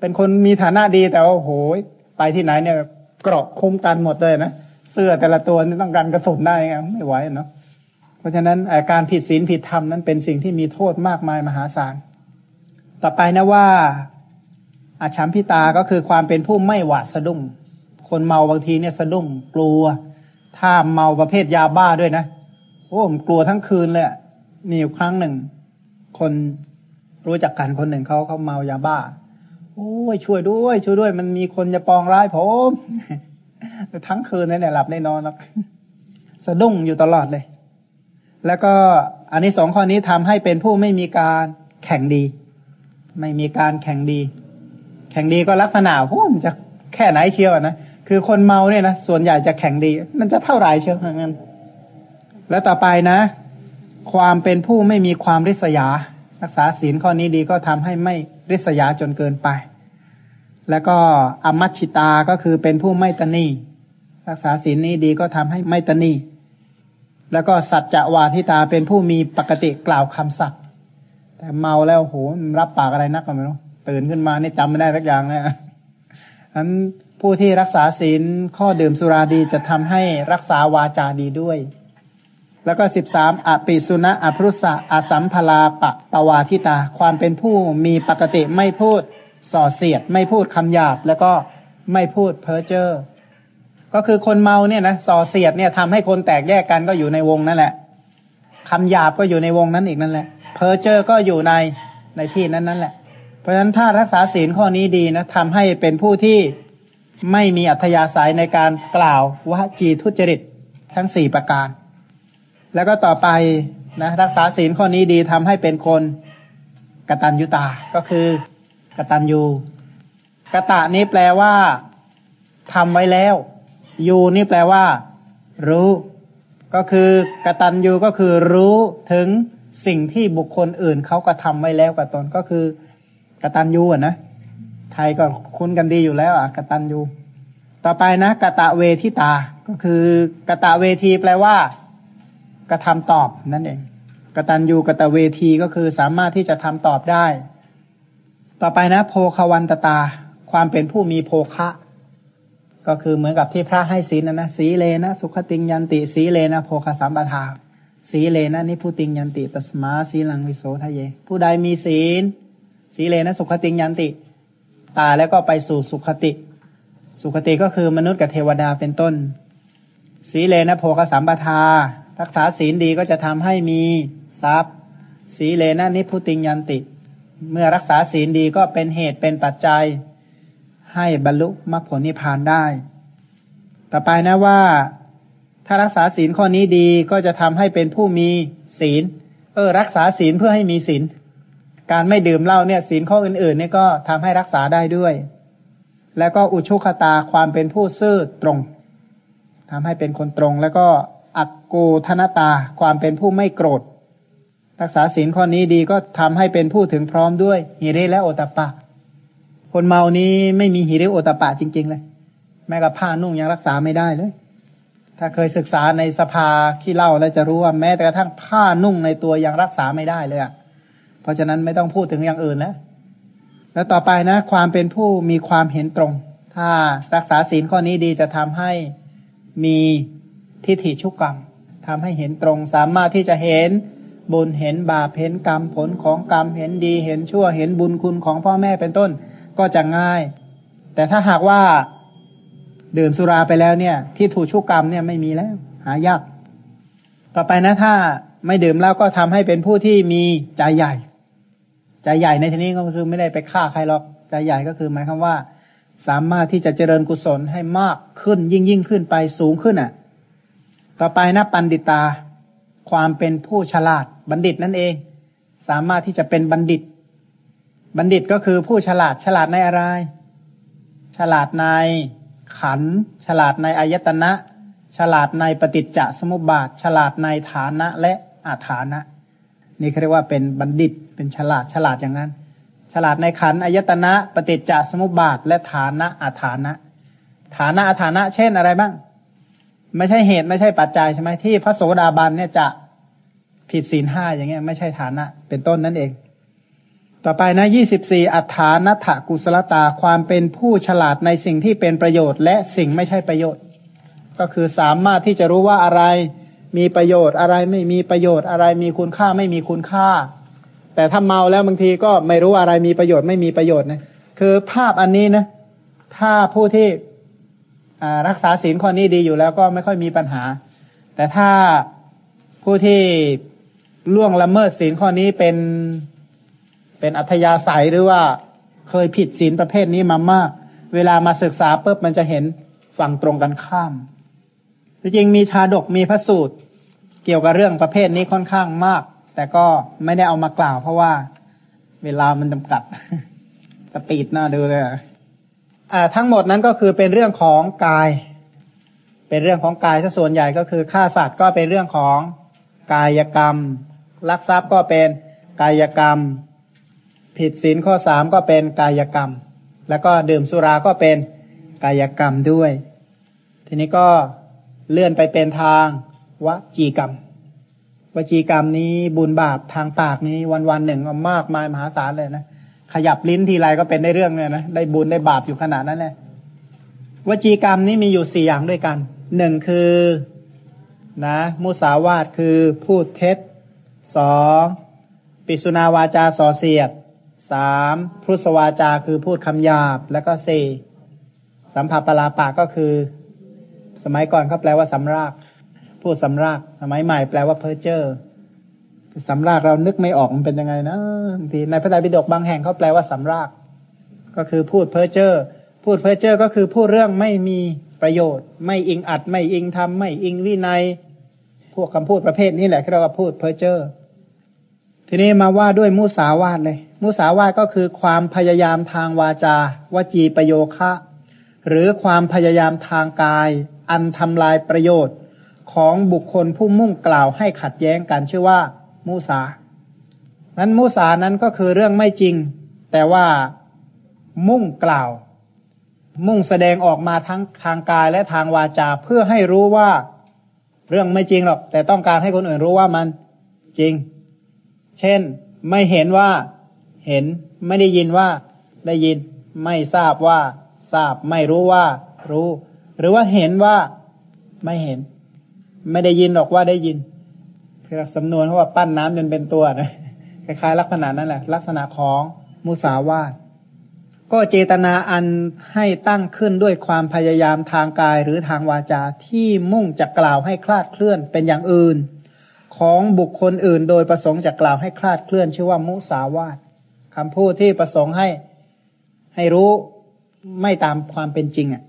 เป็นคนมีฐานะดีแต่ว่าโหยไปที่ไหนเนี่ยเกราะคุ้มกันหมดเลยนะ เสื้อแต่ละตัวนี่ต้องการกระสุนได้ไงไม่ไหวเนาะเพราะฉะนั้นการผิดศีลผิดธรรมนั้นเป็นสิ่งที่มีโทษมากมายมหาศาล ต่อไปนะว่าอาชัมพิตาก็คือความเป็นผู้ไม่หวาดสะดุ้ง คนเมาบางทีเนี่ยสะดุ้งกลัว ถ้าเมาประเภทยาบ้าด้วยนะโอ้ผมกลัวทั้งคืนเลยมีอยู่ครั้งหนึ่ง คนรู้จักกันคนหนึ่งเขาเขาเมายาบ้า โอ้ยช่วยด้วย ช่วยด้วย มันมีคนจะปองร้ายผม ทั้งคืนนี่เนี่ยหลับไม่นอนหรอกสะดุ้งอยู่ตลอดเลย แล้วก็อันนี้สองข้อนี้ทำให้เป็นผู้ไม่มีการแข่งดี ไม่มีการแข่งดี แข่งดีก็ลักษณะโอ้มันจะแค่ไหนเชียวนะคือคนเมาเนี่ยนะส่วนใหญ่จะแข่งดี มันจะเท่าไหร่เชียวงั้นแล้วต่อไปนะ ความเป็นผู้ไม่มีความริษยา รักษาศีลข้อนี้ดีก็ทำให้ไม่ริษยาจนเกินไป แล้วก็อมัชชิตาก็คือเป็นผู้ไม่ตนี รักษาศีลนี้ดีก็ทำให้ไม่ตนีแล้วก็สัจจะวาทิตาเป็นผู้มีปกติกล่าวคำสัตย์แต่เมาแล้วโหรับปากอะไรนักก็ไม่รู้ตื่นขึ้นมานี่จำไม่ได้สักอย่างเลยอันผู้ที่รักษาศีลข้อดื่มสุราดีจะทำให้รักษาวาจาดีด้วย แล้วก็สิบสามอปิสุณะอภรุษะอสัมพลาปะตวาทิตา ความเป็นผู้มีปกติไม่พูดส่อเสียด ไม่พูดคำหยาบ แล้วก็ไม่พูดเพ้อเจ้อ ก็คือคนเมาเนี่ยนะส่อเสียดเนี่ยทำให้คนแตกแยกกันก็อยู่ในวงนั่นแหละคำหยาบก็อยู่ในวงนั้นอีกนั่นแหละ เพอเจ้อก็อยู่ในในที่นั้นนั่นแหละ เพราะฉะนั้นถ้ารักษาศีลข้อนี้ดีนะทำให้เป็นผู้ที่ไม่มีอัธยาศัยในการกล่าววจีทุจริตทั้งสี่ประการ แล้วก็ต่อไปนะรักษาศีลข้อนี้ดีทำให้เป็นคนกตัญญูตา ก็คือกตัญญูกะตะนี้แปลว่าทำไว้แล้ว ยูนี่แปลว่า รู้ ก็คือกตัญญูก็คือรู้ถึงสิ่งที่บุคคลอื่นเขาก็ทำไว้แล้วกับตนก็คือกตันยูอะนะไทยก็คุ้นกันดีอยู่แล้วอะกตันยูต่อไปนะกะตะเวทิตา ก็คือกะตะเวทีแปลว่า กระทำตอบนั่นเองกตันยูกะตะเวทีก็คือสามารถที่จะทำตอบได้ ต่อไปนะ โพควันตตา ความเป็นผู้มีโพคะ ก็คือเหมือนกับที่พระให้ศีลนะนะสีเลนะ สุขติงยันติสีเลนะโพคสัมปทาสีเลนะนิพุติงยันติตสมาสีลังวิโสทะเย ผู้ใดมีศีล สีเลนะสุขติงยันติ ตายแล้วก็ไปสู่สุขติ สุขติก็คือมนุษย์กับเทวดาเป็นต้น สีเลนะโพคสัมปทา รักษาศีลดีก็จะทำให้มีทรัพย์ สีเลนะนิพุติงยันติ เมื่อรักษาศีลดีก็เป็นเหตุเป็นปัจจัย ให้บรรลุมรรคผลนิพพานได้ ต่อไปนะว่า ถ้ารักษาศีลข้อนี้ดีก็จะทำให้เป็นผู้มีศีล เออ รักษาศีลเพื่อให้มีศีล การไม่ดื่มเหล้าเนี่ย ศีลข้ออื่นๆเนี่ยก็ทำให้รักษาได้ด้วย แล้วก็อุชุคตาความเป็นผู้ซื่อตรงทำให้เป็นคนตรง แล้วก็อักโกธนตาความเป็นผู้ไม่โกรธ รักษาศีลข้อนี้ดีก็ทำให้เป็นผู้ถึงพร้อมด้วยหิริและโอตปะ คนเมานี้ไม่มีหิริโอตปะจริง ๆ เลย แม้กับผ้านุ่งยังรักษาไม่ได้เลย ถ้าเคยศึกษาในสภาขี้เล่าแล้วจะรู้ว่าแม้แต่กระทั่งผ้านุ่งในตัวยังรักษาไม่ได้เลยอะเพราะฉะนั้นไม่ต้องพูดถึงอย่างอื่นแล้วแล้วต่อไปนะ ความเป็นผู้มีความเห็นตรง ถ้ารักษาศีลข้อนี้ดีจะทำให้มีทิฏฐิชุกกรรมทำให้เห็นตรงสามารถที่จะเห็นบุญเห็นบาปเห็นกรรมผลของกรรมเห็นดี เห็นชั่วเห็นบุญคุณของพ่อแม่เป็นต้น ก็จะง่าย แต่ถ้าหากว่าดื่มสุราไปแล้วเนี่ย ที่ถูกชุกกรรมเนี่ยไม่มีแล้ว หายาก ต่อไปนะถ้าไม่ดื่มแล้วก็ทำให้เป็นผู้ที่มีใจใหญ่ ใจใหญ่ในที่นี้ก็คือไม่ได้ไปฆ่าใครหรอกใจใหญ่ก็คือหมายความว่า สามารถที่จะเจริญกุศลให้มากขึ้นยิ่งยิ่งขึ้นไปสูงขึ้นอะ ต่อไปนะปันดิตา ความเป็นผู้ฉลาดบัณฑิตนั่นเอง สามารถที่จะเป็นบัณฑิต บัณฑิตก็คือผู้ฉลาดฉลาดในอะไร ฉลาดในขัน ฉลาดในอายตนะ ฉลาดในปฏิจจสมุปบาท ฉลาดในฐานะและอาฐานะ นี่เขาเรียกว่าเป็นบัณฑิต เป็นฉลาดฉลาดอย่างนั้น ฉลาดในขันอายตนะ ปฏิจจสมุปบาท และฐานะอาฐานะ ฐานะอาฐานะเช่นอะไรบ้าง ไม่ใช่เหตุไม่ใช่ปัจจัยใช่ไหมที่พระโสดาบันเนี่ยจะผิดศีลห้าอย่างเงี้ยไม่ใช่ฐานะ เป็นต้นนั่นเอง ต่อไปนะยี่สิบสี่อัฏฐานัถกุศลตาความเป็นผู้ฉลาดในสิ่งที่เป็นประโยชน์และสิ่งไม่ใช่ประโยชน์ ก็คือสามารถที่จะรู้ว่าอะไรมีประโยชน์อะไรไม่มีประโยชน์อะไรมีคุณค่าไม่มีคุณค่า แต่ถ้าเมาแล้วบางทีก็ไม่รู้อะไรมีประโยชน์ไม่มีประโยชน์นะคือภาพอันนี้นะถ้าผู้ที่รักษาศีลข้อนี้ดีอยู่แล้วก็ไม่ค่อยมีปัญหา แต่ถ้าผู้ที่ล่วงละเมิดศีลข้อนี้เป็น เป็นอัธยาศัยหรือว่าเคยผิดศีลประเภทนี้มามาก เวลามาศึกษาปุ๊บมันจะเห็นฝั่งตรงกันข้าม จริงมีชาดกมีพระสูตร เกี่ยวกับเรื่องประเภทนี้ค่อนข้างมาก แต่ก็ไม่ได้เอามากล่าว เพราะว่าเวลามันจำกัดสปีดน่าดูเลยอ่าทั้งหมดนั้นก็คือเป็นเรื่องของกาย เป็นเรื่องของกายซะส่วนใหญ่ก็คือฆ่าสัตว์ก็เป็นเรื่องของกายกรรม ลักทรัพย์ก็เป็นกายกรรม ผิดศีลข้อสามก็เป็นกายกรรม แล้วก็ดื่มสุราก็เป็นกายกรรมด้วย ทีนี้ก็เลื่อนไปเป็นทางวจีกรรม วจีกรรมนี้บุญบาปทางปากนี้วันวันหนึ่งมากมายมหาศาลเลยนะขยับลิ้นทีไรก็เป็นได้เรื่องเลยนะได้บุญได้บาปอยู่ขนาดนั้นเลยวจีกรรมนี้มีอยู่สี่อย่างด้วยกันหนึ่งคือนะมุสาวาทคือพูดเท็จสองปิสุนาวาจาส่อเสียด สามพุทธวาจาคือพูดคำหยาบ แล้วก็สี่สัมผัสปลาปากก็คือ สมัยก่อนเขาแปลว่าสำราก พูดสำราก สมัยใหม่แปลว่าเพ้อเจ้อสำรากเรานึกไม่ออกมันเป็นยังไงนะบางทีในพระไตรปิฎกบางแห่งเขาแปลว่าสำราก ก็คือพูดเพ้อเจ้อพูดเพ้อเจ้อก็คือพูดเรื่องไม่มีประโยชน์ ไม่อิงอัด ไม่อิงทำไม่อิงวินัย พวกคำพูดประเภทนี้แหละที่เราพูดเพ้อเจ้อทีนี้มาว่าด้วยมุสาวาทเลย มุสาวาทก็คือความพยายามทางวาจาวจีประโยคะ หรือความพยายามทางกาย อันทำลายประโยชน์ของบุคคลผู้มุ่งกล่าวให้ขัดแย้งกันชื่อว่า มุสา นั้นมุสานั้นก็คือเรื่องไม่จริง แต่ว่ามุ่งกล่าว มุ่งแสดงออกมาทั้งทางกายและทางวาจาเพื่อให้รู้ว่าเรื่องไม่จริงหรอก แต่ต้องการให้คนอื่นรู้ว่ามันจริง เช่นไม่เห็นว่า เห็น ไม่ได้ยินว่า ได้ยิน ไม่ทราบว่า ทราบ ไม่รู้ว่า รู้ หรือว่าเห็นว่า ไม่เห็น ไม่ได้ยินหรอกว่าได้ยินคือสำนวนเขาว่าปั้นน้ำจนเป็นตัวนะคล้ายๆลักษณะนั้นแหละ ลักษณะของมุสาวาทก็เจตนาอันให้ตั้งขึ้นด้วยความพยายามทางกายหรือทางวาจาที่มุ่งจะกล่าวให้คลาดเคลื่อนเป็นอย่างอื่น ของบุคคลอื่น โดยประสงค์จะกล่าวให้คลาดเคลื่อนชื่อว่ามุสาวาท คำพูดที่ประสงค์ให้ให้รู้ไม่ตามความเป็นจริงอะ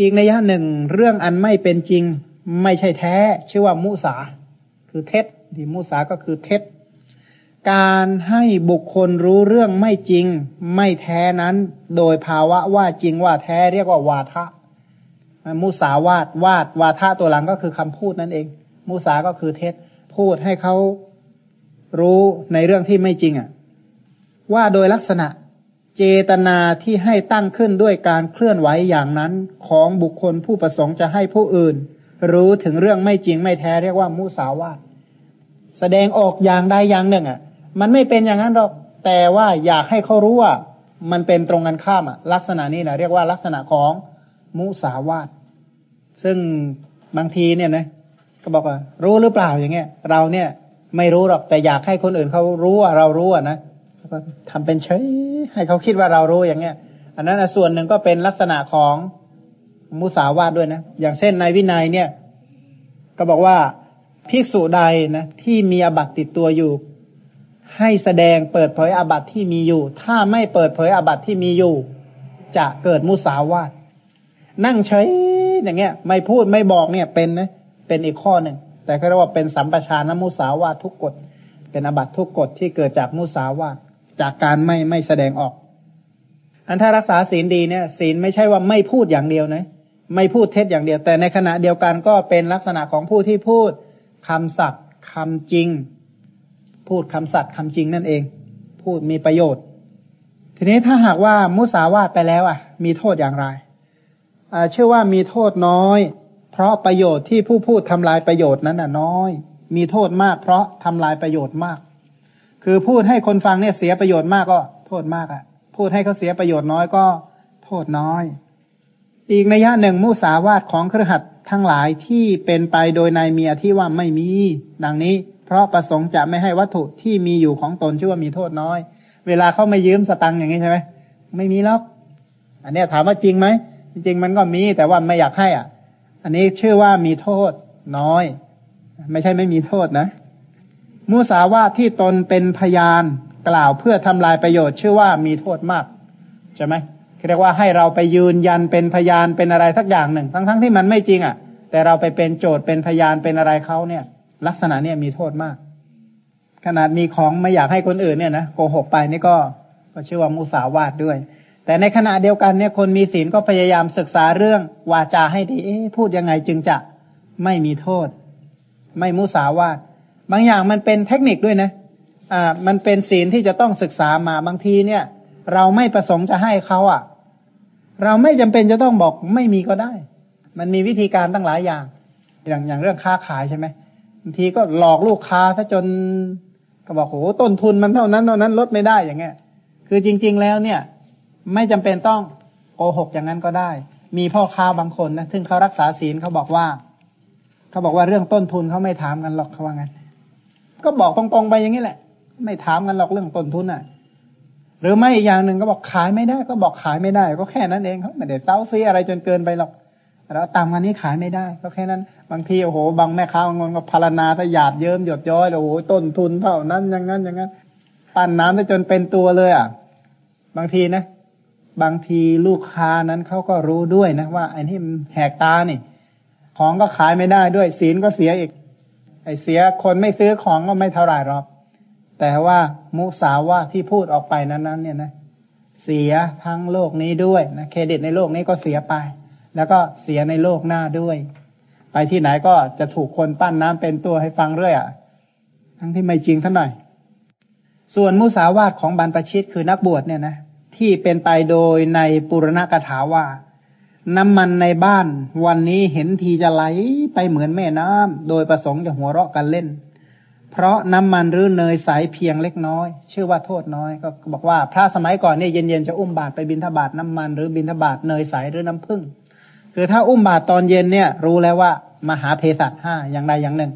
อีกในยะหนึ่งเรื่องอันไม่เป็นจริง ไม่ใช่แท้ ชื่อว่ามุสา คือเท็จที่มุสาก็คือเท็จ การให้บุคคลรู้เรื่องไม่จริง ไม่แท้นั้น โดยภาวะว่าจริงว่าแท้เรียกว่าวาทะมุสาวาดวาดวาทะตัวหลังก็คือคำพูดนั่นเอง มุสาก็คือเท็จ พูดให้เขารู้ในเรื่องที่ไม่จริงอะ ว่าโดยลักษณะเจตนาที่ให้ตั้งขึ้นด้วยการเคลื่อนไหวอย่างนั้นของบุคคลผู้ประสงค์จะให้ผู้อื่น รู้ถึงเรื่องไม่จริงไม่แท้เรียกว่ามุสาวาทแสดงออกอย่างใดอย่างหนึ่งอะ มันไม่เป็นอย่างนั้นหรอกแต่ว่าอยากให้เขารู้ว่ามันเป็นตรงกันข้ามอะ ลักษณะนี้นะเรียกว่าลักษณะของมุสาวาทซึ่งบางทีเนี่ยนะก็บอกว่า รู้หรือเปล่าอย่างเงี้ย เราเนี่ยไม่รู้หรอกแต่อยากให้คนอื่นเขารู้ว่าเรารู้อะนะ ทำเป็นเฉยให้เขาคิดว่าเรารู้อย่างเงี้ย อันนั้นส่วนหนึ่งก็เป็นลักษณะของมุสาวาทด้วยนะ อย่างเช่นในวินัยเนี่ย ก็บอกว่าภิกษุใดนะที่มีอบัตติดตัวอยู่ ให้แสดงเปิดเผยอบัตที่มีอยู่ ถ้าไม่เปิดเผยอบัตที่มีอยู่ จะเกิดมุสาวาทนั่งเฉยอย่างเงี้ย ไม่พูดไม่บอกเนี่ยเป็นนะเป็นอีกข้อหนึ่งแต่ก็เรียกว่าเป็นสัมปชานมุสาวาททุกกฎเป็นอบัตทุกกฎที่เกิดจากมุสาวาท จากการไม่ไม่แสดงออก อันถ้ารักษาศีลดีเนี่ย ศีลไม่ใช่ว่าไม่พูดอย่างเดียวนะไม่พูดเท็จอย่างเดียว แต่ในขณะเดียวกันก็เป็นลักษณะของผู้ที่พูดคำสัตย์คำจริง พูดคำสัตย์คำจริงนั่นเอง พูดมีประโยชน์ ทีนี้ถ้าหากว่ามุสาวาทไปแล้วอะ มีโทษอย่างไรเชื่อว่ามีโทษน้อย เพราะประโยชน์ที่ผู้พูดทำลายประโยชน์นั้นน่ะน้อย มีโทษมากเพราะทำลายประโยชน์มาก คือพูดให้คนฟังเนี่ยเสียประโยชน์มากก็โทษมากอะ พูดให้เขาเสียประโยชน์น้อยก็โทษน้อย อีกในยะหนึ่งมุสาวาทของเครือขัดทั้งหลายที่เป็นไปโดยในเมียที่ว่าไม่มี ดังนี้ เพราะประสงค์จะไม่ให้วัตถุที่มีอยู่ของตนชื่อว่ามีโทษน้อย เวลาเขาไม่ยืมสตังค์อย่างนี้ใช่ไหมไม่มีหรอกอันนี้ถามว่าจริงไหมจริงๆมันก็มีแต่ว่าไม่อยากให้อะ อันนี้ชื่อว่ามีโทษน้อย ไม่ใช่ไม่มีโทษนะ มุสาวาทที่ตนเป็นพยานกล่าวเพื่อทำลายประโยชน์ชื่อว่ามีโทษมากใช่ไหมเรียกว่าให้เราไปยืนยันเป็นพยานเป็นอะไรสักอย่างหนึ่ง ทั้งๆทที่มันไม่จริงอะ แต่เราไปเป็นโจทย์เป็นพยานเป็นอะไรเขาเนี่ย ลักษณะเนี่ยมีโทษมาก ขนาดมีของไม่อยากให้คนอื่นเนี่ยนะโกหกไปนี่ก็ก็ชื่อว่ามุสาวาทด้วย แต่ในขณะเดียวกันเนี่ยคนมีศีลก็พยายามศึกษาเรื่องวาจาให้ดีเอ๊พูดยังไงจึงจะไม่มีโทษ ไม่มุสาวาท บางอย่างมันเป็นเทคนิคด้วยนะอ่ามันเป็นศีลที่จะต้องศึกษามาบางทีเนี่ย เราไม่ประสงค์จะให้เขาอะ เราไม่จำเป็นจะต้องบอกไม่มีก็ได้ มันมีวิธีการตั้งหลายอย่าง อย่างอย่างเรื่องค้าขายใช่ไหมบางทีก็หลอกลูกค้าถ้าจนก็บอกโหต้นทุนมันเท่านั้นเท่านั้นลดไม่ได้อย่างเงี้ย คือจริง ๆแล้วเนี่ย ไม่จำเป็นต้องโกหกอย่างนั้นก็ได้ มีพ่อค้าบางคนนะซึ่งเขารักษาศีลเขาบอกว่า เขาบอกว่าเรื่องต้นทุนเขาไม่ถามกันหรอกเขาว่างั้น ก็บอกตรงๆไปอย่างนี้แหละ ไม่ถามกันหรอกเรื่องต้นทุนอะ หรือไม่อีกอย่างหนึ่งก็บอกขายไม่ได้ ก็บอกขายไม่ได้ ก็แค่นั้นเองเขาไม่ได้เต้าซีอะไรจนเกินไปหรอกแล้วตามกันนี้ขายไม่ได้ ก็แค่นั้น บางทีโอ้โหบางแม่ค้าบางคนก็พารณาถ้าหยาดเยิ้มหยดย้อยโอ้โหต้นทุนเท่านั้นอย่างนั้นอย่างนั้นปั้นน้ำได้จนเป็นตัวเลยอะ บางทีนะบางทีลูกค้านั้นเขาก็รู้ด้วยนะว่าไอ้นี่มันแหกตานี่ ของก็ขายไม่ได้ด้วยศีลก็เสียอีก ไอเสียคนไม่ซื้อของก็ไม่เท่าไหร่หรอกแต่ว่ามุสาวาที่พูดออกไปนั้นๆเนี่ยนะเสียทั้งโลกนี้ด้วยนะเครดิตในโลกนี้ก็เสียไป แล้วก็เสียในโลกหน้าด้วย ไปที่ไหนก็จะถูกคนปั้นน้ำเป็นตัวให้ฟังเรื่อยอะทั้งที่ไม่จริงท่านหน่อย ส่วนมุสาวาทของบรรพชิตคือนักบวชเนี่ยนะที่เป็นไปโดยในปุรณกถาว่า น้ำมันในบ้านวันนี้เห็นทีจะไหลไปเหมือนแม่น้ำโดยประสงค์จะหัวเราะกันเล่น เพราะน้ำมันหรือเนยใสเพียงเล็กน้อย ชื่อว่าโทษน้อยก็บอกว่าพระสมัยก่อนเนี่ยเย็นๆจะอุ้มบาตรไปบินทบาทน้ำมันหรือบินทบาทเนยใสหรือน้ำผึ้งคือถ้าอุ้มบาตรตอนเย็นเนี่ย รู้แล้วว่ามหาเพศัตห้าอย่างใดอย่างหนึ่ง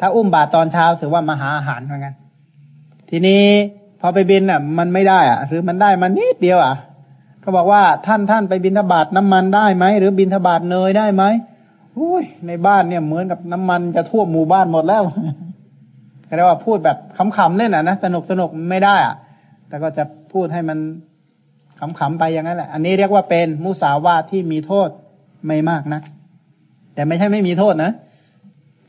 ถ้าอุ้มบาตรตอนเช้าถือว่ามหาอาหารเหมือนกันทีนี้พอไปบินอะ มันไม่ได้อะ หรือมันได้มันนิดเดียวอะ ก็บอกว่าท่านท่านไปบินทบาทน้ำมันได้ไหมหรือบินทบาทเนยได้ไหมอุ้ยในบ้านเนี่ยเหมือนกับน้ำมันจะท่วมหมู่บ้านหมดแล้วก็เรียกว่าพูดแบบขำๆเล่นอะนะสนุกสนุกไม่ได้อะ แต่ก็จะพูดให้มันขำๆไปอย่างนั้นแหละ อันนี้เรียกว่าเป็นมุสาวาทที่มีโทษไม่มากนะแต่ไม่ใช่ไม่มีโทษนะ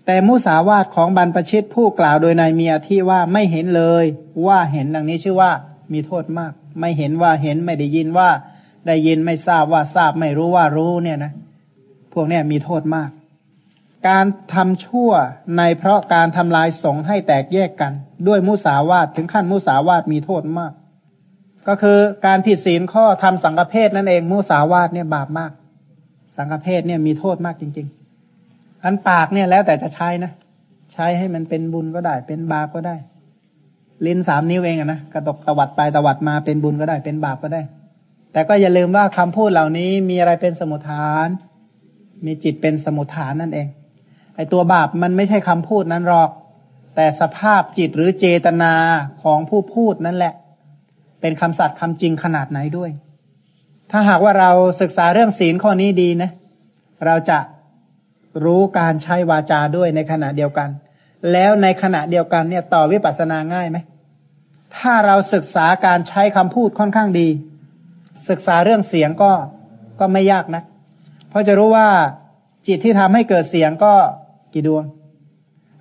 แต่มุสาวาทของบรรพชิตผู้กล่าวโดยนายเมียที่ว่าไม่เห็นเลย ว่าเห็นดังนี้ชื่อว่า มีโทษมาก ไม่เห็นว่าเห็นไม่ได้ยินว่า ได้ยินไม่ทราบว่าทราบไม่รู้ว่ารู้เนี่ยนะ พวกเนี้ยมีโทษมาก การทำชั่วในเพราะการทำลายสงให้แตกแยกกัน ด้วยมุสาวาทถึงขั้นมุสาวาทมีโทษมาก ก็คือการผิดศีลข้อทำสังฆเพศนั่นเองมุสาวาทเนี่ยบาปมาก สังฆเพศเนี่ยมีโทษมากจริง ๆ อันปากเนี่ยแล้วแต่จะใช้นะใช้ให้มันเป็นบุญก็ได้ เป็นบาปก็ได้ ลิ้นสามนิ้วเองอะนะกระตกตวัดไปตวัดมาเป็นบุญก็ได้เป็นบาปก็ได้ แต่ก็อย่าลืมว่าคำพูดเหล่านี้มีอะไรเป็นสมุทฐาน มีจิตเป็นสมุทฐานนั่นเอง ไอตัวบาปมันไม่ใช่คำพูดนั้นหรอก แต่สภาพจิตหรือเจตนาของผู้พูดนั่นแหละ เป็นคำสัตย์คำจริงขนาดไหนด้วย ถ้าหากว่าเราศึกษาเรื่องศีลข้อนี้ดีนะ เราจะรู้การใช้วาจาด้วยในขณะเดียวกัน แล้วในขณะเดียวกันเนี่ยต่อวิปัสสนาง่ายไหม ถ้าเราศึกษาการใช้คำพูดค่อนข้างดี ศึกษาเรื่องเสียงก็ก็ไม่ยากนะ เพราะจะรู้ว่าจิตที่ทำให้เกิดเสียงก็กี่ดวง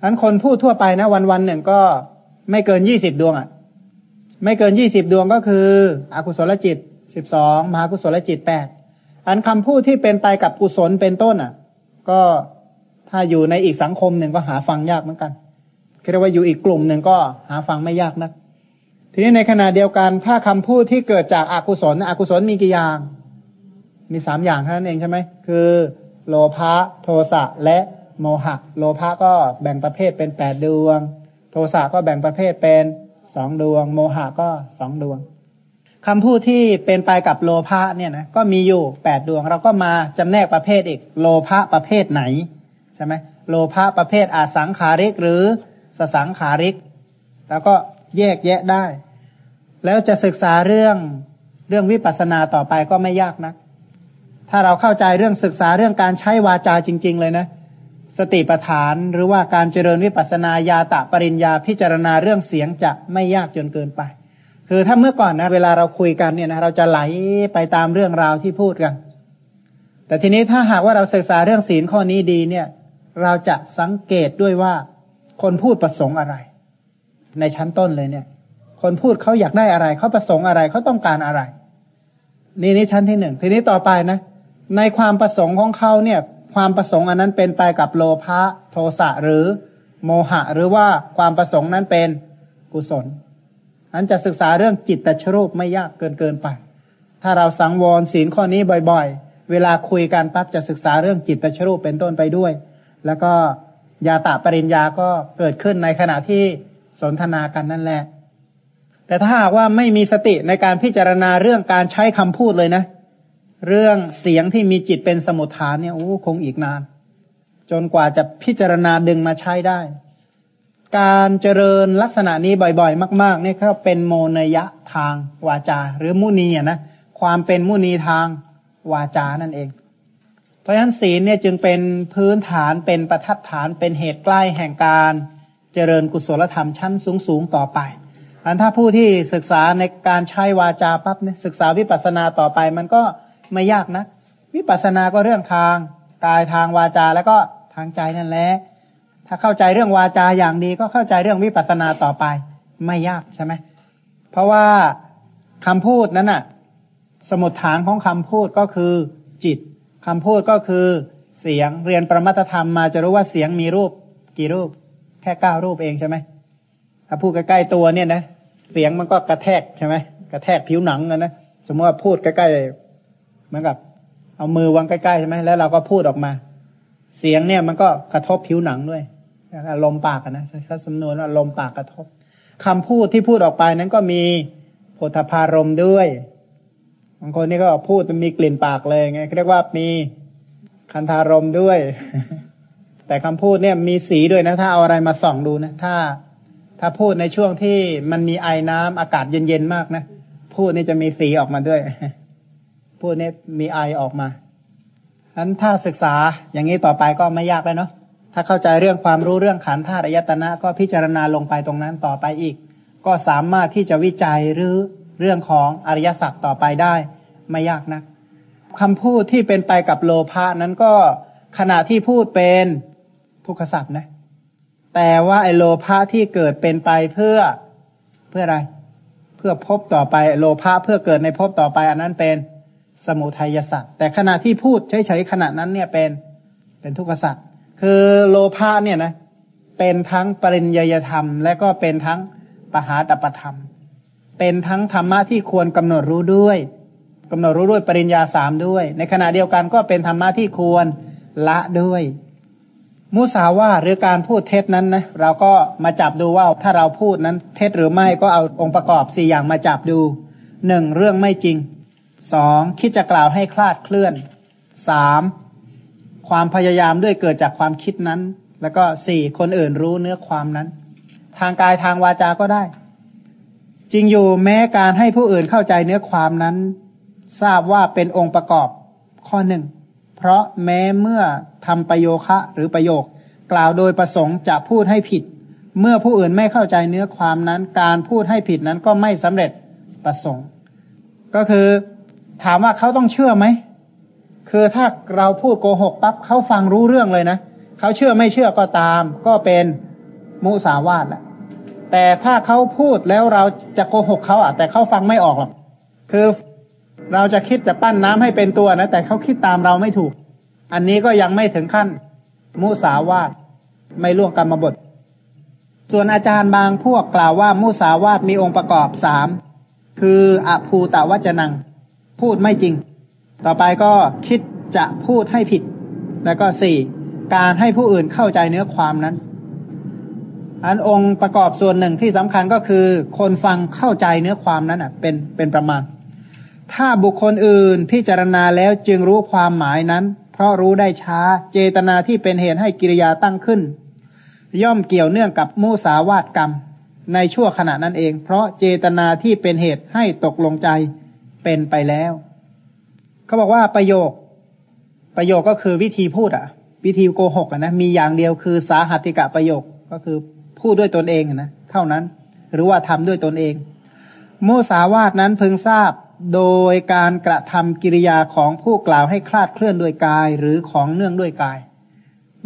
นั้นคนพูดทั่วไปนะ วันวันหนึ่งก็ไม่เกินยี่สิบดวงอะ่ะ ไม่เกินยี่สิบดวงก็คือ อกุศลจิตสิบสองมหากุศลจิตแปดอันคำพูดที่เป็นไปกับกุศลเป็นต้นอะ ก็ ถ้าอยู่ในอีกสังคมหนึ่งก็หาฟังยากเหมือนกันเรียกว่าอยู่อีกกลุ่มหนึ่งก็หาฟังไม่ยากนะทีนี้ในขณะเดียวกันถ้าคำพูดที่เกิดจากอากุศลอกุศลมีกี่อย่าง มีสามอย่างเท่านั้นเองใช่ไหมคือ โลภะโทสะและโมหะ โลภะก็แบ่งประเภทเป็นแปดดวง โทสะก็แบ่งประเภทเป็นสองดวง โมหะก็สองดวงคำพูดที่เป็นไปกับโลภะเนี่ยนะก็มีอยู่แปดดวง เราก็มาจำแนกประเภทอีก โลภะประเภทไหน ใช่ไหมโลภะประเภทอาสังขาริกหรือสสังขาริก แล้วก็แยกแยะได้ แล้วจะศึกษาเรื่องเรื่องวิปัสสนาต่อไปก็ไม่ยากนะถ้าเราเข้าใจเรื่องศึกษาเรื่องการใช้วาจาจริง ๆ เลยนะ สติปัฏฐานหรือว่าการเจริญวิปัสสนาญาตะปริญญาพิจารณาเรื่องเสียงจะไม่ยากจนเกินไป คือถ้าเมื่อก่อนนะเวลาเราคุยกันเนี่ยนะเราจะไหลไปตามเรื่องราวที่พูดกัน แต่ทีนี้ถ้าหากว่าเราศึกษาเรื่องศีลข้อนี้ดีเนี่ย เราจะสังเกตด้วยว่า คนพูดประสงค์อะไร ในชั้นต้นเลยเนี่ย คนพูดเขาอยากได้อะไรเขาประสงค์อะไรเขาต้องการอะไร นี่นี่ชั้นที่หนึ่งทีนี้ต่อไปนะ ในความประสงค์ของเขาเนี่ย ความประสงค์อันนั้นเป็นไปกับโลภะโทสะหรือโมหะ หรือว่าความประสงค์นั้นเป็นกุศลอันจะศึกษาเรื่องจิตตชรูปไม่ยากเกินเกินไป ถ้าเราสังวรศีลข้อนี้บ่อย ๆ เวลาคุยกันปั๊บจะศึกษาเรื่องจิตตชรูปเป็นต้นไปด้วย แล้วก็ยาตะปริญญาก็เกิดขึ้นในขณะที่สนทนากันนั่นแหละ แต่ถ้าหากว่าไม่มีสติในการพิจารณาเรื่องการใช้คำพูดเลยนะ เรื่องเสียงที่มีจิตเป็นสมุทฐานเนี่ยโอ้คงอีกนาน จนกว่าจะพิจารณาดึงมาใช้ได้ การเจริญลักษณะนี้บ่อยๆ มากๆเนี่ยเขาเป็นโมนยะทางวาจา หรือมุนีอะนะความเป็นมุนีทางวาจานั่นเอง ราะฉะนั้นศีลเนี่ยจึงเป็นพื้นฐานเป็นประทัดฐานเป็นเหตุใกล้แห่งการเจริญกุศลธรรมชั้นสูงๆต่อไปอันถ้าผู้ที่ศึกษาในการใช้วาจาปั๊บเนี่ยศึกษาวิปัสสนาต่อไปมันก็ไม่ยากนะ วิปัสสนาก็เรื่องทางกายทางวาจาแล้วก็ทางใจนั่นแหละถ้าเข้าใจเรื่องวาจาอย่างดีก็เข้าใจเรื่องวิปัสสนาต่อไป ไม่ยากใช่ไหมเพราะว่าคำพูดนั้นน่ะ สมุดฐานของคำพูดก็คือจิต คำพูดก็คือเสียงเรียนประมัตธรรมมาจะรู้ว่าเสียงมีรูป กี่รูป แค่เก้ารูปเองใช่ไหมถ้าพูดใกล้ๆตัวเนี่ยนะเสียงมันก็กระแทกใช่ไหมกระแทกผิวหนังนะนะสมมติว่าพูดใกล้ๆเหมือนกับ เอามือวางใกล้ๆใช่ไหมแล้วเราก็พูดออกมา เสียงเนี่ยมันก็กระทบผิวหนังด้วยอารมณ์ปากนะถ้าสำนวนว่าลมปากกระทบคำพูดที่พูดออกไปนั้นก็มีโพธพารมด้วย บางคนนี่ก็พูดมีกลิ่นปากเลยไงเรียกว่ามีคันธารมด้วย แต่คำพูดเนี่ยมีสีด้วยนะ ถ้าเอาอะไรมาส่องดูนะ ถ้า ถ้าพูดในช่วงที่มันมีไอน้ำอากาศเย็นๆมากนะ พูดนี่จะมีสีออกมาด้วย พูดนี่มีไอออกมาฉะนั้นถ้าศึกษาอย่างนี้ต่อไปก็ไม่ยากแล้วเนาะ ถ้าเข้าใจเรื่องความรู้เรื่องขันธ์ธาตุอายตนะ ก็พิจารณาลงไปตรงนั้นต่อไปอีก ก็สามารถที่จะวิจัยหรือ เรื่องของอริยสัจต่อไปได้ไม่ยากนักคำพูดที่เป็นไปกับโลภะนั้นก็ขณะที่พูดเป็นทุกขสัจนะ แต่ว่าไอโลภะที่เกิดเป็นไปเพื่อเพื่ออะไร เพื่อพบต่อไปโลภะเพื่อเกิดในพบต่อไป อันนั้นเป็นสมุทัยสัจแต่ขณะที่พูดเฉยๆขณะนั้นเนี่ยเป็นเป็นทุกขสัจคือโลภะเนี่ยนะเป็นทั้งปริญญยธรรม และก็เป็นทั้งปหาตปธรรม เป็นทั้งธรรมะที่ควรกำหนดรู้ด้วยกำหนดรู้ด้วยปริญญาสามด้วย ในขณะเดียวกันก็เป็นธรรมะที่ควรละด้วย มุสาวาหรือการพูดเท็จนั้นนะเราก็มาจับดูว่าถ้าเราพูดนั้นเท็จหรือไม่ก็เอาองค์ประกอบสี่อย่างมาจับดูหนึ่งเรื่องไม่จริงสองคิดจะกล่าวให้คลาดเคลื่อนสามความพยายามด้วยเกิดจากความคิดนั้น แล้วก็สี่คนอื่นรู้เนื้อความนั้น ทางกายทางวาจาก็ได้ จริงอยู่แม้การให้ผู้อื่นเข้าใจเนื้อความนั้น ทราบว่าเป็นองค์ประกอบข้อหนึ่ง เพราะแม้เมื่อทำประโยคะหรือประโยค กล่าวโดยประสงค์จะพูดให้ผิด เมื่อผู้อื่นไม่เข้าใจเนื้อความนั้น การพูดให้ผิดนั้นก็ไม่สำเร็จประสงค์ ก็คือถามว่าเขาต้องเชื่อไหมคือถ้าเราพูดโกหกปั๊บเขาฟังรู้เรื่องเลยนะเขาเชื่อไม่เชื่อก็ตาม ก็เป็นมุสาวาทแหละ แต่ถ้าเขาพูดแล้วเราจะโกหกเขาอะ แต่เขาฟังไม่ออกหรอกคือเราจะคิดจะปั้นน้ำให้เป็นตัวนะแต่เขาคิดตามเราไม่ถูก อันนี้ก็ยังไม่ถึงขั้น มุสาวาทไม่ล่วงกรรมบท ส่วนอาจารย์บางพวกกล่าวว่ามุสาวาทมีองค์ประกอบสามคืออภูตวัจนัง พูดไม่จริง ต่อไปก็คิดจะพูดให้ผิด แล้วก็สี่การให้ผู้อื่นเข้าใจเนื้อความนั้น อันองค์ประกอบส่วนหนึ่งที่สำคัญก็คือ คนฟังเข้าใจเนื้อความนั้นอะ เป็นเป็นประมาณ ถ้าบุคคลอื่นพิจารณาแล้วจึงรู้ความหมายนั้น เพราะรู้ได้ช้าเจตนาที่เป็นเหตุให้กิริยาตั้งขึ้น ย่อมเกี่ยวเนื่องกับมูสาวาตกรรม ในชั่วขณะนั้นเอง เพราะเจตนาที่เป็นเหตุให้ตกลงใจเป็นไปแล้ว เขาบอกว่าประโยค ประโยคก็คือวิธีพูดอะ วิธีโกหกอะนะมีอย่างเดียวคือสาหัติกะประโยคก็คือ พูดด้วยตนเองนะเท่านั้น หรือว่าทำด้วยตนเอง โมสาวาตนั้นพึงทราบโดยการกระทำกิริยาของผู้กล่าวให้คลาดเคลื่อนด้วยกายหรือของเนื่องด้วยกาย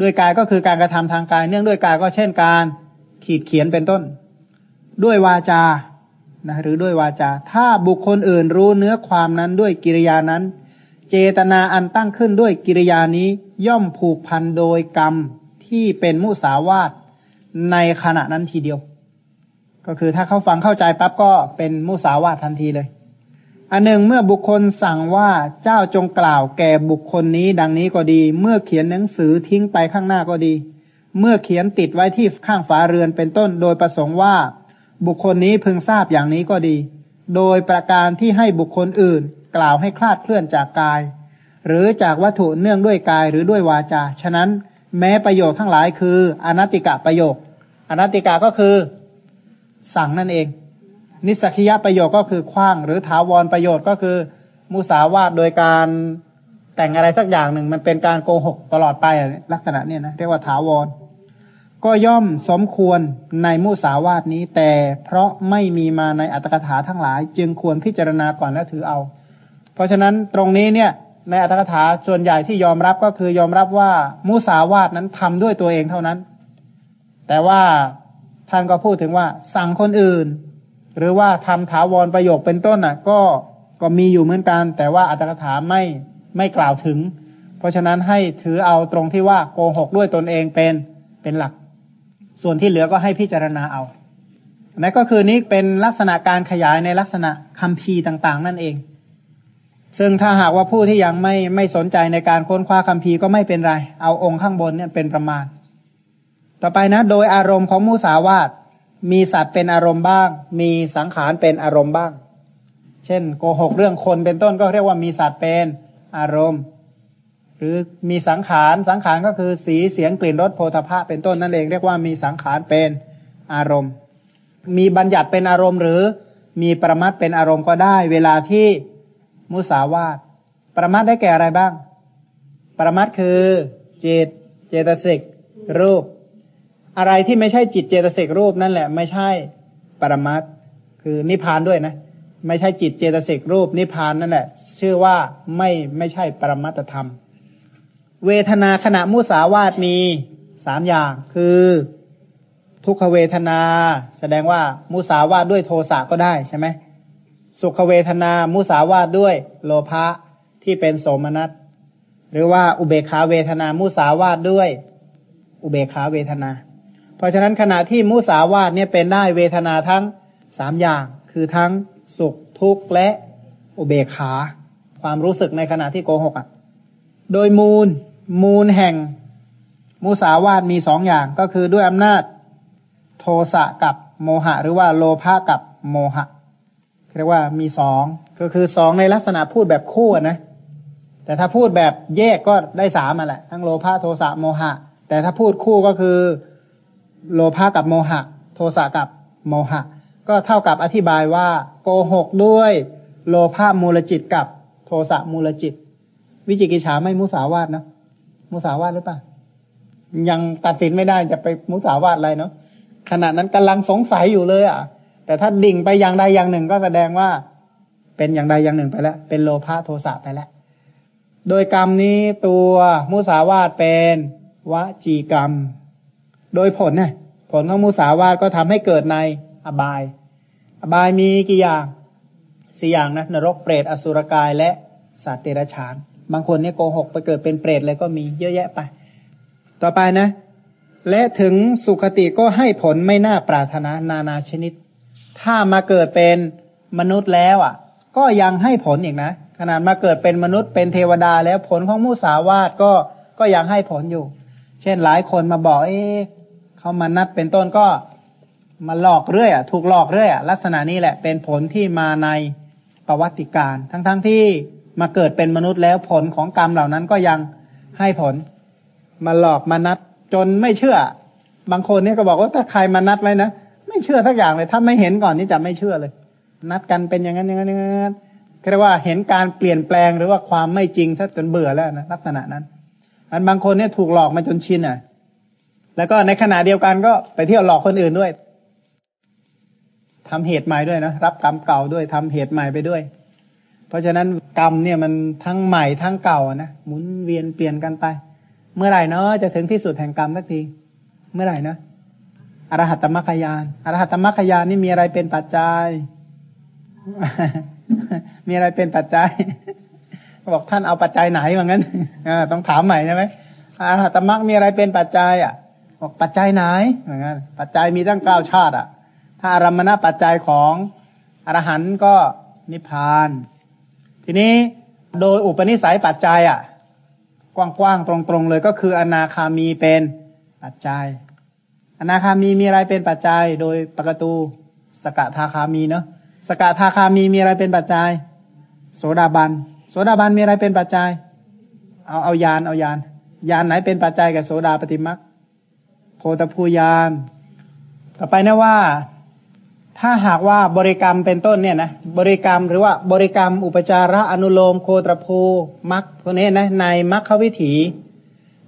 ด้วยกายก็คือการกระทำทางกายเนื่องด้วยกายก็เช่นการขีดเขียนเป็นต้น ด้วยวาจานะหรือด้วยวาจา ถ้าบุคคลอื่นรู้เนื้อความนั้นด้วยกิริยานั้น เจตนาอันตั้งขึ้นด้วยกิริยานี้ย่อมผูกพันโดยกรรมที่เป็นมุสาวาต ในขณะนั้นทีเดียว ก็คือถ้าเขาฟังเข้าใจปั๊บก็เป็นมุสาวาททันทีเลย อันหนึ่งเมื่อบุคคลสั่งว่าเจ้าจงกล่าวแก่บุคคลนี้ ดังนี้ก็ดี เมื่อเขียนหนังสือทิ้งไปข้างหน้าก็ดี เมื่อเขียนติดไว้ที่ข้างฝาเรือนเป็นต้น โดยประสงค์ว่า บุคคลนี้พึงทราบอย่างนี้ก็ดี โดยประการที่ให้บุคคลอื่น กล่าวให้คลาดเคลื่อนจากกาย หรือจากวัตถุเนื่องด้วยกายหรือด้วยวาจา ฉะนั้น แม้ประโยคทั้งหลายคือ อนัตติกะประโยค อนัตติกะก็คือ สั่งนั่นเอง นิสักิยะประโยคก็คือคว้าง หรือถาวรประโยชน์ก็คือ มุสาวาทโดยการแต่งอะไรสักอย่างหนึ่งมันเป็นการโกหกตลอดไปลักษณะเนี่ยนะเรียกว่าถาวร ก็ย่อมสมควรในมุสาวาทนี้แต่เพราะไม่มีมาในอัตถกถาทั้งหลาย จึงควรพิจารณาก่อนแล้วถือเอา เพราะฉะนั้นตรงนี้เนี่ย ในอัตถกถาส่วนใหญ่ที่ยอมรับก็คือยอมรับว่ามุสาวาทนั้นทำด้วยตัวเองเท่านั้น แต่ว่าท่านก็พูดถึงว่าสั่งคนอื่น หรือว่าทำถาวรประโยคเป็นต้นน่ะ ก็ก็มีอยู่เหมือนกัน แต่ว่าอัตถกถาไม่ไม่กล่าวถึง เพราะฉะนั้นให้ถือเอาตรงที่ว่าโกหกด้วยตนเองเป็นเป็นหลัก ส่วนที่เหลือก็ให้พิจารณาเอานั่นก็คือนี้เป็นลักษณะการขยายในลักษณะคำพีต่างๆ นั่นเอง ซึ่งถ้าหากว่าผู้ที่ยังไม่ไม่สนใจในการค้นคว้าคัมภีร์ก็ไม่เป็นไร เอาองค์ข้างบนเนี่ยเป็นประมาณ ต่อไปนะ โดยอารมณ์ของมุสาวาตมีสัตว์เป็นอารมณ์บ้าง มีสังขารเป็นอารมณ์บ้าง เช่น โกหกเรื่องคนเป็นต้นก็เรียกว่ามีสัตว์เป็นอารมณ์ หรือมีสังขารสังขารก็คือสีเสียงกลิ่นรสโพธาภะเป็นต้นนั่นเองเรียกว่ามีสังขารเป็นอารมณ์ มีบัญญัติเป็นอารมณ์หรือมีประมัดเป็นอารมณ์ก็ได้ เวลาที่ มุสาวาตปรมัตได้แก่อะไรบ้าง ปรมัตคือจิตเจตสิกรูป อะไรที่ไม่ใช่จิตเจตสิกรูปนั่นแหละ ไม่ใช่ปรมัตคือนิพพานด้วยนะ ไม่ใช่จิตเจตสิกรูป นิพพานนั่นแหละ ชื่อว่าไม่ไม่ใช่ปรมัตธรรม เวทนาขณะมุสาวาตมีสามอย่างคือ ทุกขเวทนา แสดงว่ามุสาวาตด้วยโทสะก็ได้ใช่ไหม สุขเวทนา มุสาวาทด้วยโลภะที่เป็นโสมนัส หรือว่าอุเบขาเวทนา มุสาวาทด้วย อุเบขาเวทนา เพราะฉะนั้นขณะที่มุสาวาทเนี่ยเป็นได้เวทนาทั้งสามอย่าง คือทั้งสุขทุกข์และอุเบขา ความรู้สึกในขณะที่โกหกอะ โดยมูล มูลแห่ง มุสาวาทมีสองอย่างก็คือด้วยอำนาจ โทสะกับโมหะ หรือว่าโลภะกับโมหะ เรียกว่ามีสองก็คือสองในลักษณะพูดแบบคู่นะ แต่ถ้าพูดแบบแยกก็ได้สามมาแหละ ทั้งโลภะโทสะโมหะ แต่ถ้าพูดคู่ก็คือโลภะกับโมหะ โทสะกับโมหะ ก็เท่ากับอธิบายว่า โกหกด้วยโลภะมูลจิตกับโทสะมูลจิต วิจิกิจฉาไม่มุสาวาทนะมุสาวาทหรือเปล่ายังตัดสินไม่ได้จะไปมุสาวาทอะไรเนาะขณะนั้นกำลังสงสัยอยู่เลยอะ แต่ถ้าดิ่งไปอย่างใดอย่างหนึ่งก็แสดงว่า เป็นอย่างใดอย่างหนึ่งไปแล้ว เป็นโลภะโทสะไปแล้ว โดยกรรมนี้ตัวมุสาวาทเป็นวจีกรรม โดยผลเนี่ยผลของมุสาวาทก็ทำให้เกิดในอบาย อบายมีกี่อย่างสี่อย่างนะนรกเปรตอสุรกายและสัตว์เดรัจฉาน บางคนเนี่ยโกหกไปเกิดเป็นเปรตเลยก็มีเยอะแยะไป ต่อไปนะ และถึงสุขติก็ให้ผลไม่น่าปรารถนานานาชนิด ถ้ามาเกิดเป็นมนุษย์แล้วอะ ก็ยังให้ผลอีกนะ ขนาดมาเกิดเป็นมนุษย์เป็นเทวดาแล้วผลของมุสาวาทก็ก็ยังให้ผลอยู่ เช่นหลายคนมาบอก เอ๊เขามานัดเป็นต้นก็มาหลอกเรื่อยอะ ถูกหลอกเรื่อยอะลักษณะนี้แหละเป็นผลที่มาในประวัติการ ทั้งๆทที่มาเกิดเป็นมนุษย์แล้วผลของกรรมเหล่านั้นก็ยังให้ผล มาหลอกมานัดจนไม่เชื่อ บางคนเนี่ยก็บอกว่าถ้าใครมานัดไว้นะ ไม่เชื่อทักอย่างเลย ถ้าไม่เห็นก่อนนี่จะไม่เชื่อเลย นัดกันเป็นอย่างนั้นอย่างนั้นอย่างนั้นเรียกว่าเห็นการเปลี่ยนแปลงหรือว่าความไม่จริงซะจนเบื่อแล้วนะลักษณะนั้น อันบางคนเนี่ยถูกหลอกมาจนชินอะ แล้วก็ในขณะเดียวกันก็ไปเที่ยวหลอกคนอื่นด้วยทำเหตุใหม่ด้วยนะรับกรรมเก่าด้วยทำเหตุใหม่ไปด้วย เพราะฉะนั้นกรรมเนี่ยมันทั้งใหม่ทั้งเก่านะหมุนเวียนเปลี่ยนกันไป เมื่อไหร่เนาะจะถึงที่สุดแห่งกรรมสักที เมื่อไหร่นะ อรหัตตมรรคยานอรหัตตมรรคยานนี่มีอะไรเป็นปัจจัย มีอะไรเป็นปัจจัยบอกท่านเอาปัจจัยไหนว่างั้นต้องถามใหม่ใช่ไหมอรหัตมรรคมีอะไรเป็นปัจจัย อะ บอกปัจจัยไหนว่างั้นปัจจัยมีตั้งเก้าชาติ อะ ถ้าอารมณปัจจัยของอรหันต์ก็นิพพาน ทีนี้โดยอุปนิสัยปัจจัย อะ กว้างๆตรงๆเลยก็คืออนาคามีเป็นปัจจัย อนาคามีมีอะไรเป็นปัจจัย โดยปกตูสกทาคามีเนาะสกทาคามีมีอะไรเป็นปัจจัย โสดาบัน โสดาบันมีอะไรเป็นปัจจัย เอาเอายานเอายานยานไหนเป็นปัจจัยกับโสดาปฏิมักโพธภูยานต่อไปนะว่า ถ้าหากว่าบริกรรมเป็นต้นเนี่ยนะบริกรรมหรือว่าบริกรรมอุปจาระอนุโลมโคตรภูมักพวกนี้นะในมัคควิถี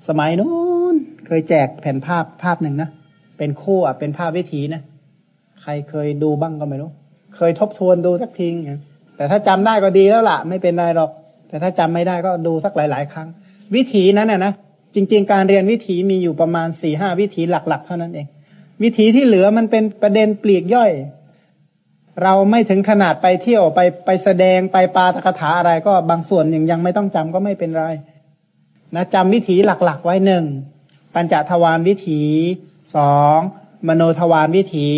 สมัยนู้นเคยแจกแผ่นภาพภาพหนึ่งนะ เป็นคู่อะเป็นภาพวิถีนะใครเคยดูบ้างก็ไม่รู้ เคยทบทวนดูสักทีแต่ถ้าจำได้ก็ดีแล้วล่ะ ไม่เป็นไรหรอก แต่ถ้าจำไม่ได้ก็ดูสักหลาย ๆ ครั้ง วิถีนั้นน่ะนะจริง ๆ การเรียนวิถีมีอยู่ประมาณสี่ห้าวิถีหลัก ๆ เท่านั้นเอง วิถีที่เหลือมันเป็นประเด็นปลีกย่อย เราไม่ถึงขนาดไปเที่ยวไปไปแสดงไปปาตกถาอะไรก็บางส่วนยังยังไม่ต้องจำก็ไม่เป็นไรนะจำวิถีหลัก ๆ ไว้หนึ่งปัญจทวารวิถี สองมโนทวารวิถี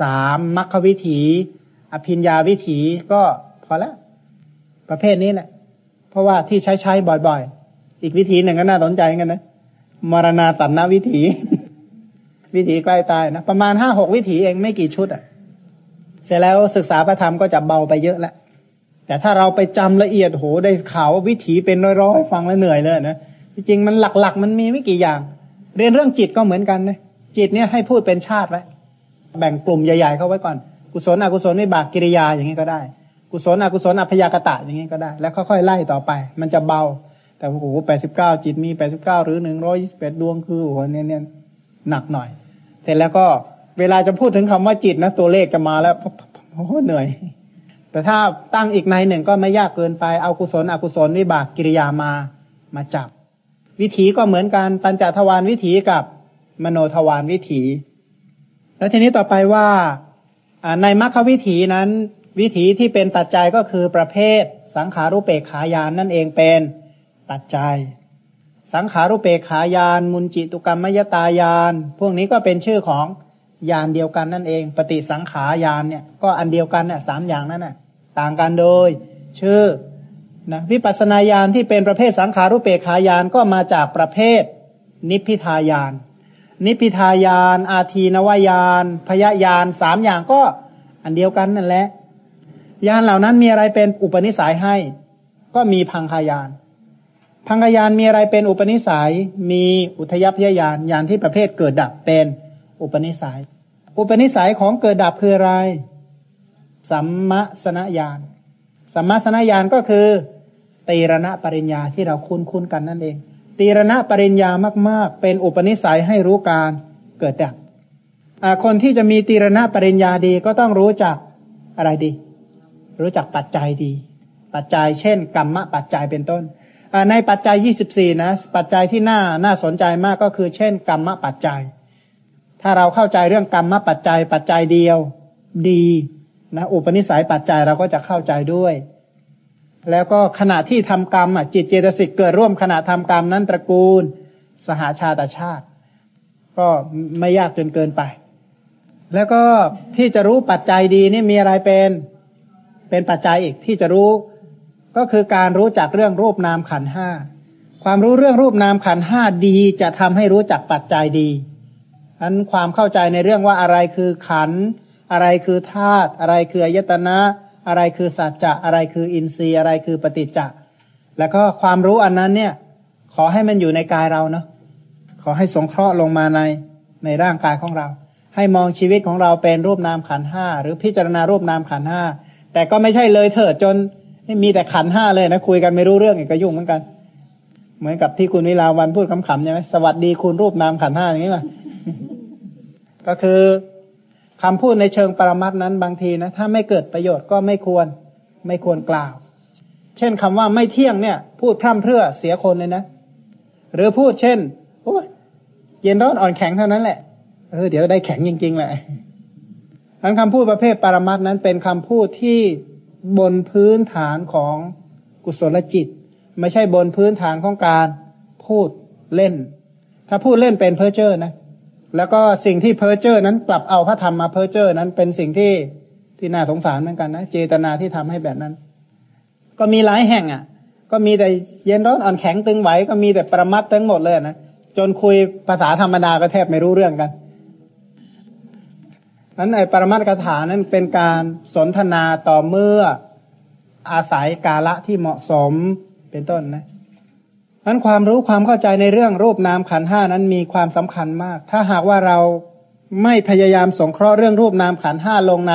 สามมัคควิถี อภิญญาวิถีก็พอแล้วประเภทนี้แหละ เพราะว่าที่ใช้ใช้บ่อยๆ อีกวิธีหนึ่งก็น่าสนใจกันนะมรณาตันนวิถี วิถีใกล้ตายนะ ประมาณห้าหกวิถีเองไม่กี่ชุดอะ เสร็จแล้วศึกษาพระธรรมก็จะเบาไปเยอะแล้วแต่ถ้าเราไปจำละเอียดโหได้ข่าววิถีเป็นร้อยๆฟังแล้วเหนื่อยเลยนะจริงๆมันหลักๆ มันมีไม่กี่อย่าง เรียนเรื่องจิตก็เหมือนกันนะ จิตเนี่ยให้พูดเป็นชาติไว้แบ่งกลุ่มใหญ่ๆเข้าไว้ก่อน กุศลอกุศลวิบากกิริยาอย่างนี้ก็ได้ กุศลอกุศลอัพยากตะอย่างนี้ก็ได้ แล้วค่อยๆไล่ต่อไป มันจะเบา แต่โอ้โหแปดสิบเก้าจิตมีแปดสิบเก้าหรือหนึ่งร้อยยี่สิบแปดดวงคือโอ้โหเนี่ยเนี่ยหนักหน่อย เสร็จแล้วก็เวลาจะพูดถึงคำว่าจิตนะตัวเลขจะมาแล้วโอ้โหเหนื่อย แต่ถ้าตั้งอีกในหนึ่งก็ไม่ยากเกินไปเอากุศลอกุศลวิบากกิริยามามาจับ วิถีก็เหมือนกันปัญจทวารวิถีกับ มโนทวารวิถี แล้วทีนี้ต่อไปว่าในมรรควิถีนั้น วิถีที่เป็นปัจจัยก็คือประเภท สังขารุเปกขายานนั่นเองเป็นปัจจัย สังขารุเปกขายาน มุนจิตุกรรมมยตายาน พวกนี้ก็เป็นชื่อของยานเดียวกันนั่นเอง ปฏิสังขายานเนี่ยก็อันเดียวกันเนี่ยสามอย่างนั้นน่ะ ต่างกันโดย ชื่อนะวิปัสนาญาณที่เป็นประเภทสังขารุเปกขายานก็มาจากประเภท นิพพิทายาน นิพิทายาน อาทีนวายาน พยายานสามอย่างก็อันเดียวกันนั่นแหละ ยานเหล่านั้นมีอะไรเป็นอุปนิสัยให้ ก็มีพังคายาน พังคายานมีอะไรเป็นอุปนิสัย มีอุทยพยายานยานที่ประเภทเกิดดับเป็นอุปนิสัย อุปนิสัยของเกิดดับคืออะไร สัมมสนญาณ สัมมาสนญาณก็คือตีรณะปริญญาที่เราคุ้นคุ้นกันนั่นเอง ตีรณะปริญญามาก ๆ เป็นอุปนิสัยให้รู้การเกิดดับคนที่จะมีตีรณะปริญญาดีก็ต้องรู้จักอะไรดี รู้จักปัจจัยดี ปัจจัยเช่น กรรมะปัจจัยเป็นต้นในปัจจัยยี่สิบสี่นะ ปัจจัยที่น่าน่าสนใจมากก็คือ เช่น กรรมะปัจจัย ถ้าเราเข้าใจเรื่องกรรมะปัจจัย ปัจจัยเดียว ดีนะอุปนิสัยปัจจัยเราก็จะเข้าใจด้วย แล้วก็ขณะที่ทำกรรมอะจิตเจตสิกเกิดร่วมขณะทำกรรมนั้นตระกูล สหาชาตชาติ ก็ไม่ยากจนเกินไป แล้วก็ที่จะรู้ปัจจัยดีนี่มีอะไรเป็น เป็นปัจจัยอีกที่จะรู้ ก็คือการรู้จักเรื่องรูปนามขันห้าความรู้เรื่องรูปนามขันห้าดีจะทำให้รู้จักปัจจัยดีอันความเข้าใจในเรื่องว่าอะไรคือขันอะไรคือธาตุอะไรคืออายตนะ อะไรคือสัจจะอะไรคืออินทรีย์อะไรคือปฏิจจะแล้วก็ความรู้อันนั้นเนี่ย ขอให้มันอยู่ในกายเราเนาะขอให้สงเคราะห์ลงมาในในร่างกายของเรา ให้มองชีวิตของเราเป็นรูปนามขันห้าหรือพิจารณารูปนามขันห้าแต่ก็ไม่ใช่เลยเถิดจนมีแต่ขันห้าเลยนะคุยกันไม่รู้เรื่องอีกก็ยุ่งเหมือนกัน เหมือนกับที่คุณวิลาวันพูดคำๆใช่ไหมสวัสดีคุณรูปนามขันห้าอย่างนี้ป่ะก็คือ คำพูดในเชิงปรมัตนั้นบางทีนะถ้าไม่เกิดประโยชน์ก็ไม่ควรไม่ควรกล่าว เช่นคำว่าไม่เที่ยงเนี่ย พูดพร่ำเพรื่อเสียคนเลยนะ หรือพูดเช่นโอ้เย็นร้อนอ่อนแข็งเท่านั้นแหละเออเดี๋ยวได้แข็งจริงๆแหละอันคำพูดประเภทปรมัตถ์นั้นเป็นคำพูดที่บนพื้นฐานของกุศลจิต ไม่ใช่บนพื้นฐานของการพูดเล่น ถ้าพูดเล่นเป็นเพ้อเจ้อนะ แล้วก็สิ่งที่เพอร์เจอร์นั้นกลับเอาพระธรรมมาเพอร์เจอร์นั้นเป็นสิ่งที่ที่น่าสงสารเหมือนกันนะเจตนาที่ทำให้แบบนั้น ก็มีหลายแห่งอะ ก็มีแต่เย็นร้อนอ่อนแข็งตึงไหวก็มีแต่ประมัดทั้งหมดเลยนะจนคุยภาษาธรรมดาก็แทบไม่รู้เรื่องกันนั้นไอ้ปรมัตกถานั้นเป็นการสนทนาต่อเมื่ออาศัยกาละที่เหมาะสมเป็นต้นนะ นั้นความรู้ความเข้าใจในเรื่องรูปนามขันห้านั้นมีความสำคัญมาก ถ้าหากว่าเราไม่พยายามสงเคราะห์เรื่องรูปนามขันห้าลงใน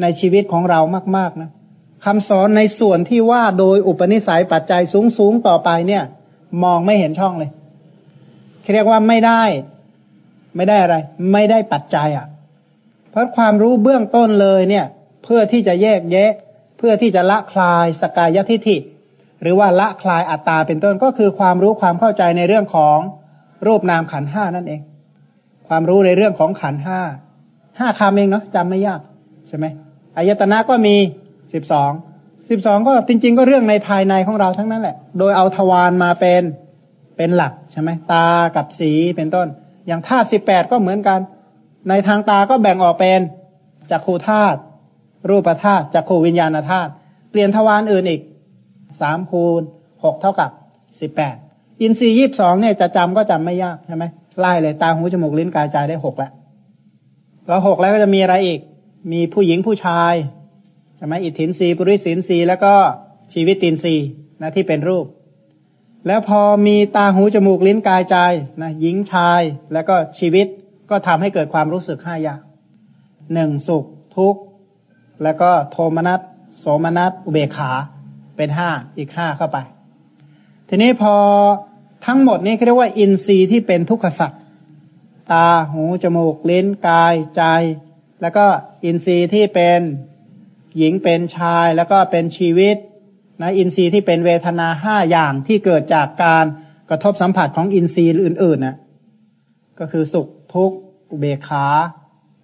ในชีวิตของเรามากๆนะคำสอนในส่วนที่ว่าโดยอุปนิสัยปัจจัยสูงๆต่อไปเนี่ย มองไม่เห็นช่องเลยเรียกว่าไม่ได้ ไม่ได้อะไร ไม่ได้ปัจจัยอะ่ะ เพราะความรู้เบื้องต้นเลยเนี่ย เพื่อที่จะแยกแยะ เพื่อที่จะละคลายสกายทิฐิ หรือว่าละคลายอัตตาเป็นต้นก็คือความรู้ความเข้าใจในเรื่องของรูปนามขันห้านั่นเอง ความรู้ในเรื่องของขันห้าห้าคำเองเนาะจำไม่ยากใช่ไหมอายตนะก็มีสิบสองสิบสองก็จริง ๆ ก็เรื่องในภายในของเราทั้งนั้นแหละ โดยเอาทวารมาเป็นเป็นหลักใช่ไหมตากับสีเป็นต้น อย่างธาตุสิบแปดก็เหมือนกัน ในทางตาก็แบ่งออกเป็นจักขูธาตุรูปธาตุจักขูวิญญาณธาตุเปลี่ยนทวารอื่นอีก สามคูณหกเท่ากับสิบแปดอินทรีย์ยี่บสองเนี่ยจะจำก็จำไม่ยากใช่ไหมไล่เลยตาหูจมูกลิ้นกายใจได้หกแล้วแล้วหกแล้วก็จะมีอะไรอีก มีผู้หญิงผู้ชายใช่ไหมอิทธินรีปุริสินรีแล้วก็ชีวิตตินรีนะที่เป็นรูป แล้วพอมีตาหูจมูกลิ้นกายใจนะหญิงชายแล้วก็ชีวิตก็ทำให้เกิดความรู้สึกห้าอย่างหนึ่งสุขทุกข์ แล้วก็โทมนัสโสมนัสอุเบกขา เป็นห้าอีกห้าเข้าไป ทีนี้พอทั้งหมดนี้เรียกว่าอินทรีย์ที่เป็นทุกขสัตว์ตาหูจมูกลิ้นกายใจ แล้วก็อินทรีย์ที่เป็นหญิงเป็นชายแล้วก็เป็นชีวิตนะอินทรีย์ที่เป็นเวทนาห้าอย่างที่เกิดจากการกระทบสัมผัสของอินทรีย์อื่นๆนะก็คือสุขทุกข์อุเบกขา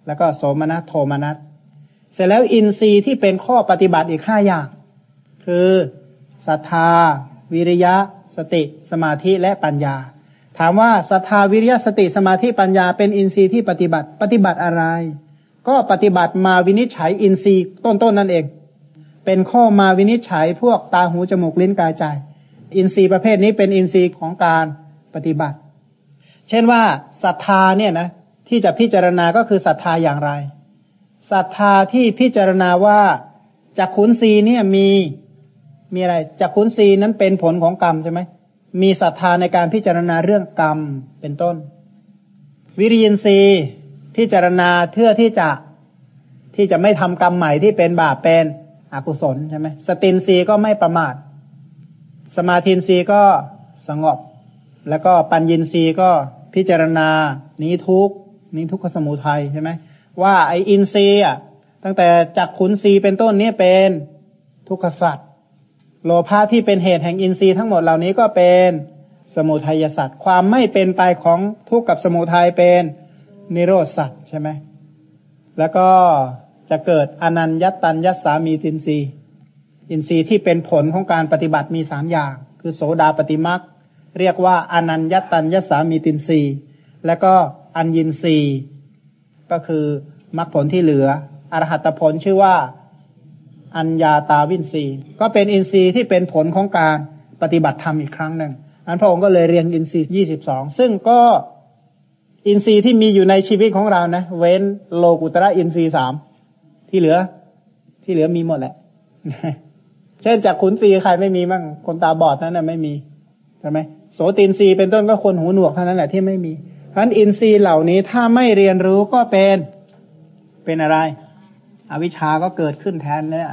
แล้วก็โสมนัสโทมนัสเสร็จแล้วอินทรีย์ที่เป็นข้อปฏิบัติอีกห้าอย่าง คือศรัทธา วิริยะ สติ สมาธิและปัญญา ถามว่าศรัทธาวิริยะสติสมาธิปัญญา เป็นอินทรีย์ที่ปฏิบัติปฏิบัติอะไร ก็ปฏิบัติมาวินิจฉัยอินทรีย์ต้นๆนั่นเอง เป็นข้อมาวินิจฉัยพวกตาหูจมูกลิ้นกายใจ อินทรีย์ประเภทนี้เป็นอินทรีย์ของการปฏิบัติ เช่นว่าศรัทธาเนี่ยนะที่จะพิจารณาก็คือศรัทธาอย่างไรศรัทธาที่พิจารณาว่าจากขุนศีเนี่ยมี มีอะไรจากขุนศีนั้นเป็นผลของกรรมใช่ไหมมีศรัทธาในการพิจารณาเรื่องกรรมเป็นต้น วิริยินทรีย์พิจารณาเพื่อที่จะที่จะไม่ทำกรรมใหม่ที่เป็นบาปเป็นอกุศลใช่ไหมสตินทรีย์ก็ไม่ประมาท สมาธินทรีย์ก็สงบ แล้วก็ปัญญินทรีย์ก็พิจารณานี้ทุกนี้ทุกขสมุทัยใช่ไหมว่าไออินทรีย์อะตั้งแต่จักขุนทรีย์เป็นต้นนี้เป็นทุกขสัตว โลภะที่เป็นเหตุแห่งอินทรีย์ทั้งหมดเหล่านี้ก็เป็นสมุทัยสัตว์ความไม่เป็นไปของทุกข์กับสมุทัยเป็นนิโรธสัตว์ใช่ไหมแล้วก็จะเกิดอนัญญตัญญสามีตินทรีย์อินทรีย์ที่เป็นผลของการปฏิบัติมีสามอย่าง คือโสดาปฏิมักเรียกว่าอนัญญตัญญสามีตินทรีย์แล้วก็อัญญินทรีย์ก็คือมรรคผลที่เหลืออรหัตผลชื่อว่า อัญญาตาวินทรีย์ ก็เป็นอินทรีย์ที่เป็นผลของการปฏิบัติธรรมอีกครั้งหนึ่งอันพระองค์ก็เลยเรียงอินทรีย์ยี่สิบสองซึ่งก็อินทรีย์ที่มีอยู่ในชีวิตของเรานะ เว้นโลกุตระอินทรีย์สามที่เหลือ ที่เหลือมีหมดแหละ เช่นจากขุนศีใครไม่มีมั่งคนตาบอดนั้นนะไม่มีใช่ไหมโสตินทรีย์เป็นต้นก็คนหูหนวกเท่านั้นแหละที่ไม่มีเพราะนั้นอินทรีย์เหล่านี้ถ้าไม่เรียนรู้ก็เป็นเป็นอะไร อวิชาก็เกิดขึ้นแทนเนี่ย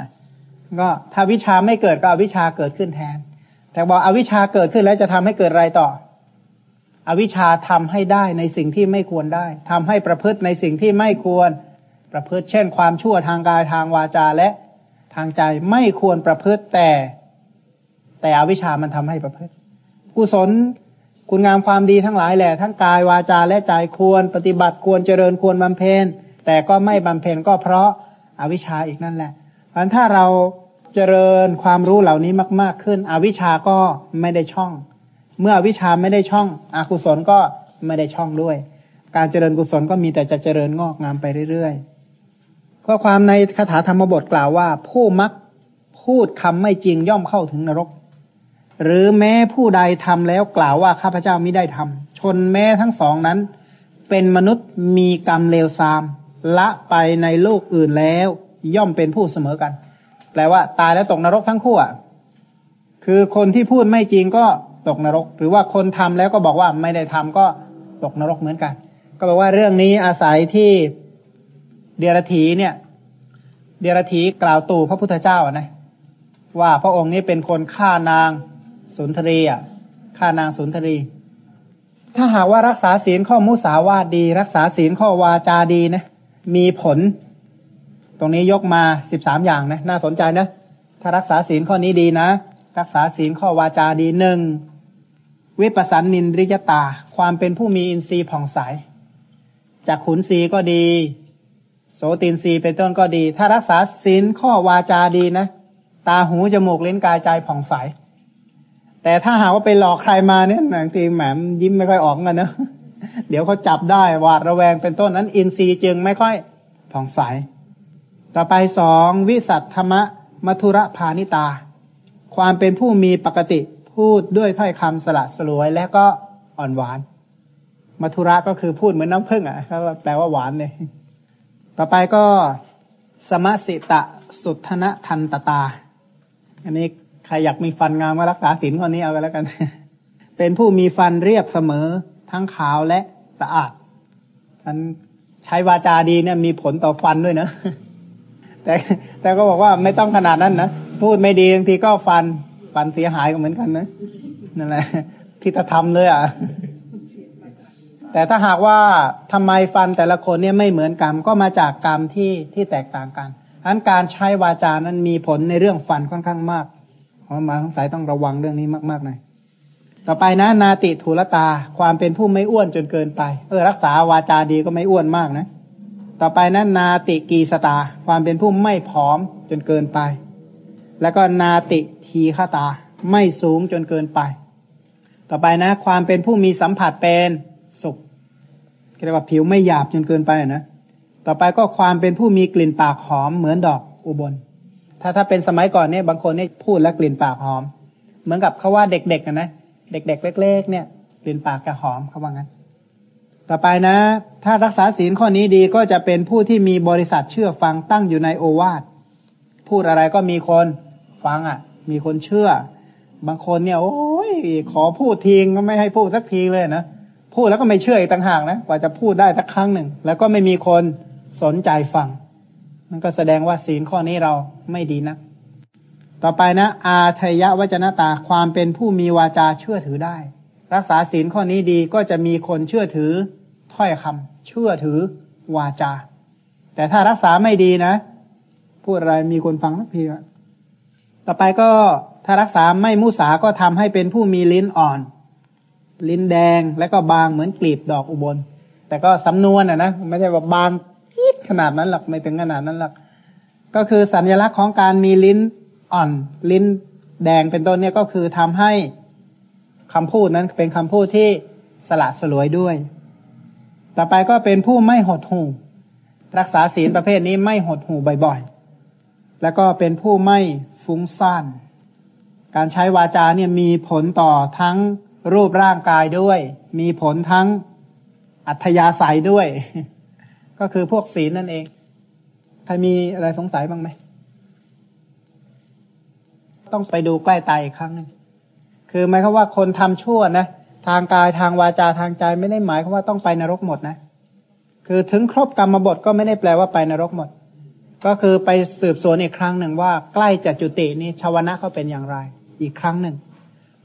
ก็ถ้าวิชาไม่เกิดก็อวิชาเกิดขึ้นแทน แต่บอกอวิชาเกิดขึ้นแล้วจะทำให้เกิดอะไรต่อ อวิชาทำให้ได้ในสิ่งที่ไม่ควรได้ทำให้ประพฤติในสิ่งที่ไม่ควร ประพฤติเช่น ความชั่วทางกายทางวาจาและทางใจไม่ควรประพฤติแต่ แต่อวิชามันทำให้ประพฤติ กุศลคุณงามความดีทั้งหลายแหละทั้งกายวาจาและใจควร ปฏิบัติควรเจริญควรบำเพ็ญแต่ก็ไม่บำเพ็ญก็เพราะ อวิชชาอีกนั่นแหละเพราะถ้าเราเจริญความรู้เหล่านี้มาก ๆขึ้น อวิชาก็ไม่ได้ช่อง เมื่ออวิชาไม่ได้ช่องอกุศลก็ไม่ได้ช่องด้วย การเจริญกุศลก็มีแต่จะเจริญงอกงามไปเรื่อยๆข้อความในคาถาธรรมบทกล่าวว่า ผู้มักพูดคำไม่จริงย่อมเข้าถึงนรก หรือแม้ผู้ใดทำแล้วกล่าวว่าข้าพเจ้าไม่ได้ทำชนแม้ทั้งสองนั้น เป็นมนุษย์มีกรรมเลวทราม ละไปในโลกอื่นแล้ว ย่อมเป็นผู้เสมอกัน แปลว่า ตายแล้วตกนรกทั้งคู่อะคือคนที่พูดไม่จริงก็ตกนรก หรือว่าคนทำแล้วก็บอกว่าไม่ได้ทำก็ตกนรกเหมือนกัน ก็แปลว่าเรื่องนี้อาศัยที่เดียรถีเนี่ย เดียรถีกล่าวตู่พระพุทธเจ้านะว่าพระองค์นี้เป็นคนฆ่านางสุนทรีอะฆ่านางสุนทรี ถ้าหากว่ารักษาศีลข้อมุสาวาทดี รักษาศีลข้อวาจาดีนะ มีผล ตรงนี้ยกมาสิบสามอย่างนะ น่าสนใจนะ ถ้ารักษาศีลข้อนี้ดีนะ รักษาศีลข้อวาจาดีหนึ่งวิปัสสันนินริยตา ความเป็นผู้มีอินทรีย์ผ่องใส จากขุนศีก็ดี โสตินรีเป็นต้นก็ดี ถ้ารักษาศีลข้อวาจาดีนะ ตาหูจมูกเลิ้นกายใจผ่องใส แต่ถ้าหาว่าไปหลอกใครมาเนี่ยบางทีแหมยิ้มไม่ค่อยออกกันเนะ เดี๋ยวเขาจับได้หวาดระแวงเป็นต้นนั้น อินทรีย์จึงไม่ค่อยผ่องใส ต่อไปสองวิสัทธรรมมัทุระพานิตา ความเป็นผู้มีปกติพูดด้วยถ้อยคำสละสลวยและก็อ่อนหวานมัทุระก็คือพูดเหมือนน้ำผึ้งอะแปลว่าหวานเลยต่อไปก็สมสิตะสุทธนทันตตา อันนี้ใครอยากมีฟันงามก็รักษาศีลคนนี้เอาไปแล้วกัน เป็นผู้มีฟันเรียบเสมอ ทั้งขาวและสะอาดมันใช้วาจาดีเนี่ยมีผลต่อฟันด้วยนะ แต่แต่ก็บอกว่าไม่ต้องขนาดนั้นนะ พูดไม่ดีบางทีก็ฟัน ฟันเสียหายก็เหมือนกันนะนั่นแหละทิฏฐธรรมเลยอะ แต่ถ้าหากว่าทำไมฟันแต่ละคนเนี่ยไม่เหมือนกัน ก็มาจากกรรมที่ที่แตกต่างกันอันการใช้วาจานั้นมีผลในเรื่องฟันค่อนข้างมากเพราะมาสงสัยต้องระวังเรื่องนี้มากๆหน่อย ต่อไปนะ นาติทุลตา ความเป็นผู้ไม่อ้วนจนเกินไป เออรักษาวาจาดีก็ไม่อ้วนมากนะ ต่อไปนะนาติกีสตา ความเป็นผู้ไม่ผอมจนเกินไป แล้วก็นาติทีฆตา ไม่สูงจนเกินไป ต่อไปนะ ความเป็นผู้มีสัมผัสเป็นสุขเรียกว่าผิวไม่หยาบจนเกินไปนะต่อไปก็ความเป็นผู้มีกลิ่นปากหอมเหมือนดอกอุบล ถ้าถ้าเป็นสมัยก่อนเนี่ยบางคนเนี่ยพูดแล้วกลิ่นปากหอม เหมือนกับเขาว่าเด็กๆนะ เด็ก ๆ เล็ก ๆ เนี่ยกลิ่นปากจะหอมเขาว่างั้น ต่อไปนะ ถ้ารักษาศีลข้อนี้ดีก็จะเป็นผู้ที่มีบริษัทเชื่อฟังตั้งอยู่ในโอวาทพูดอะไรก็มีคนฟังอะ มีคนเชื่อ บางคนเนี่ย โอ้ยขอพูดทีก็ไม่ให้พูดสักทีเลยนะพูดแล้วก็ไม่เชื่ออีกต่างหากนะกว่าจะพูดได้สักครั้งหนึ่ง แล้วก็ไม่มีคนสนใจฟัง มันก็แสดงว่าศีลข้อนี้เราไม่ดีนะ ต่อไปนะ อาทยวจนตาความเป็นผู้มีวาจาเชื่อถือได้ รักษาศีลข้อนี้ดีก็จะมีคนเชื่อถือถ้อยคำเชื่อถือวาจา แต่ถ้ารักษาไม่ดีนะพูดอะไรมีคนฟังนักเพียต่อไปก็ถ้ารักษาไม่มุสาก็ทำให้เป็นผู้มีลิ้นอ่อน ลิ้นแดงและก็บางเหมือนกลีบดอกอุบล แต่ก็สำนวนอะนะไม่ใช่ว่าบางขนาดนั้นหรอกไม่ถึงขนาดนั้นหรอกก็คือสัญลักษณ์ของการมีลิ้น อ่อน ลิ้นแดงเป็นต้นเนี่ยก็คือทำให้คำพูดนั้นเป็นคำพูดที่สละสลวยด้วย ต่อไปก็เป็นผู้ไม่หดหู่ รักษาศีลประเภทนี้ไม่หดหู่บ่อยๆ แล้วก็เป็นผู้ไม่ฟุ้งซ่าน การใช้วาจาเนี่ยมีผลต่อทั้งรูปร่างกายด้วย มีผลทั้งอัธยาศัยด้วย ก็คือพวกศีลนั่นเอง ใครมีอะไรสงสัยบ้างไหม ต้องไปดูใกล้ตายอีกครั้งหนึ่งคือหมายความว่าคนทำชั่วนะทางกายทางวาจาทางใจไม่ได้หมายความว่าต้องไปนรกหมดนะ คือถึงครบกรรมบทก็ไม่ได้แปลว่าไปนรกหมด ก็คือไปสืบสวนอีกครั้งหนึ่งว่าใกล้จะจุตินี้ชาวนะเขาเป็นอย่างไร อีกครั้งหนึ่ง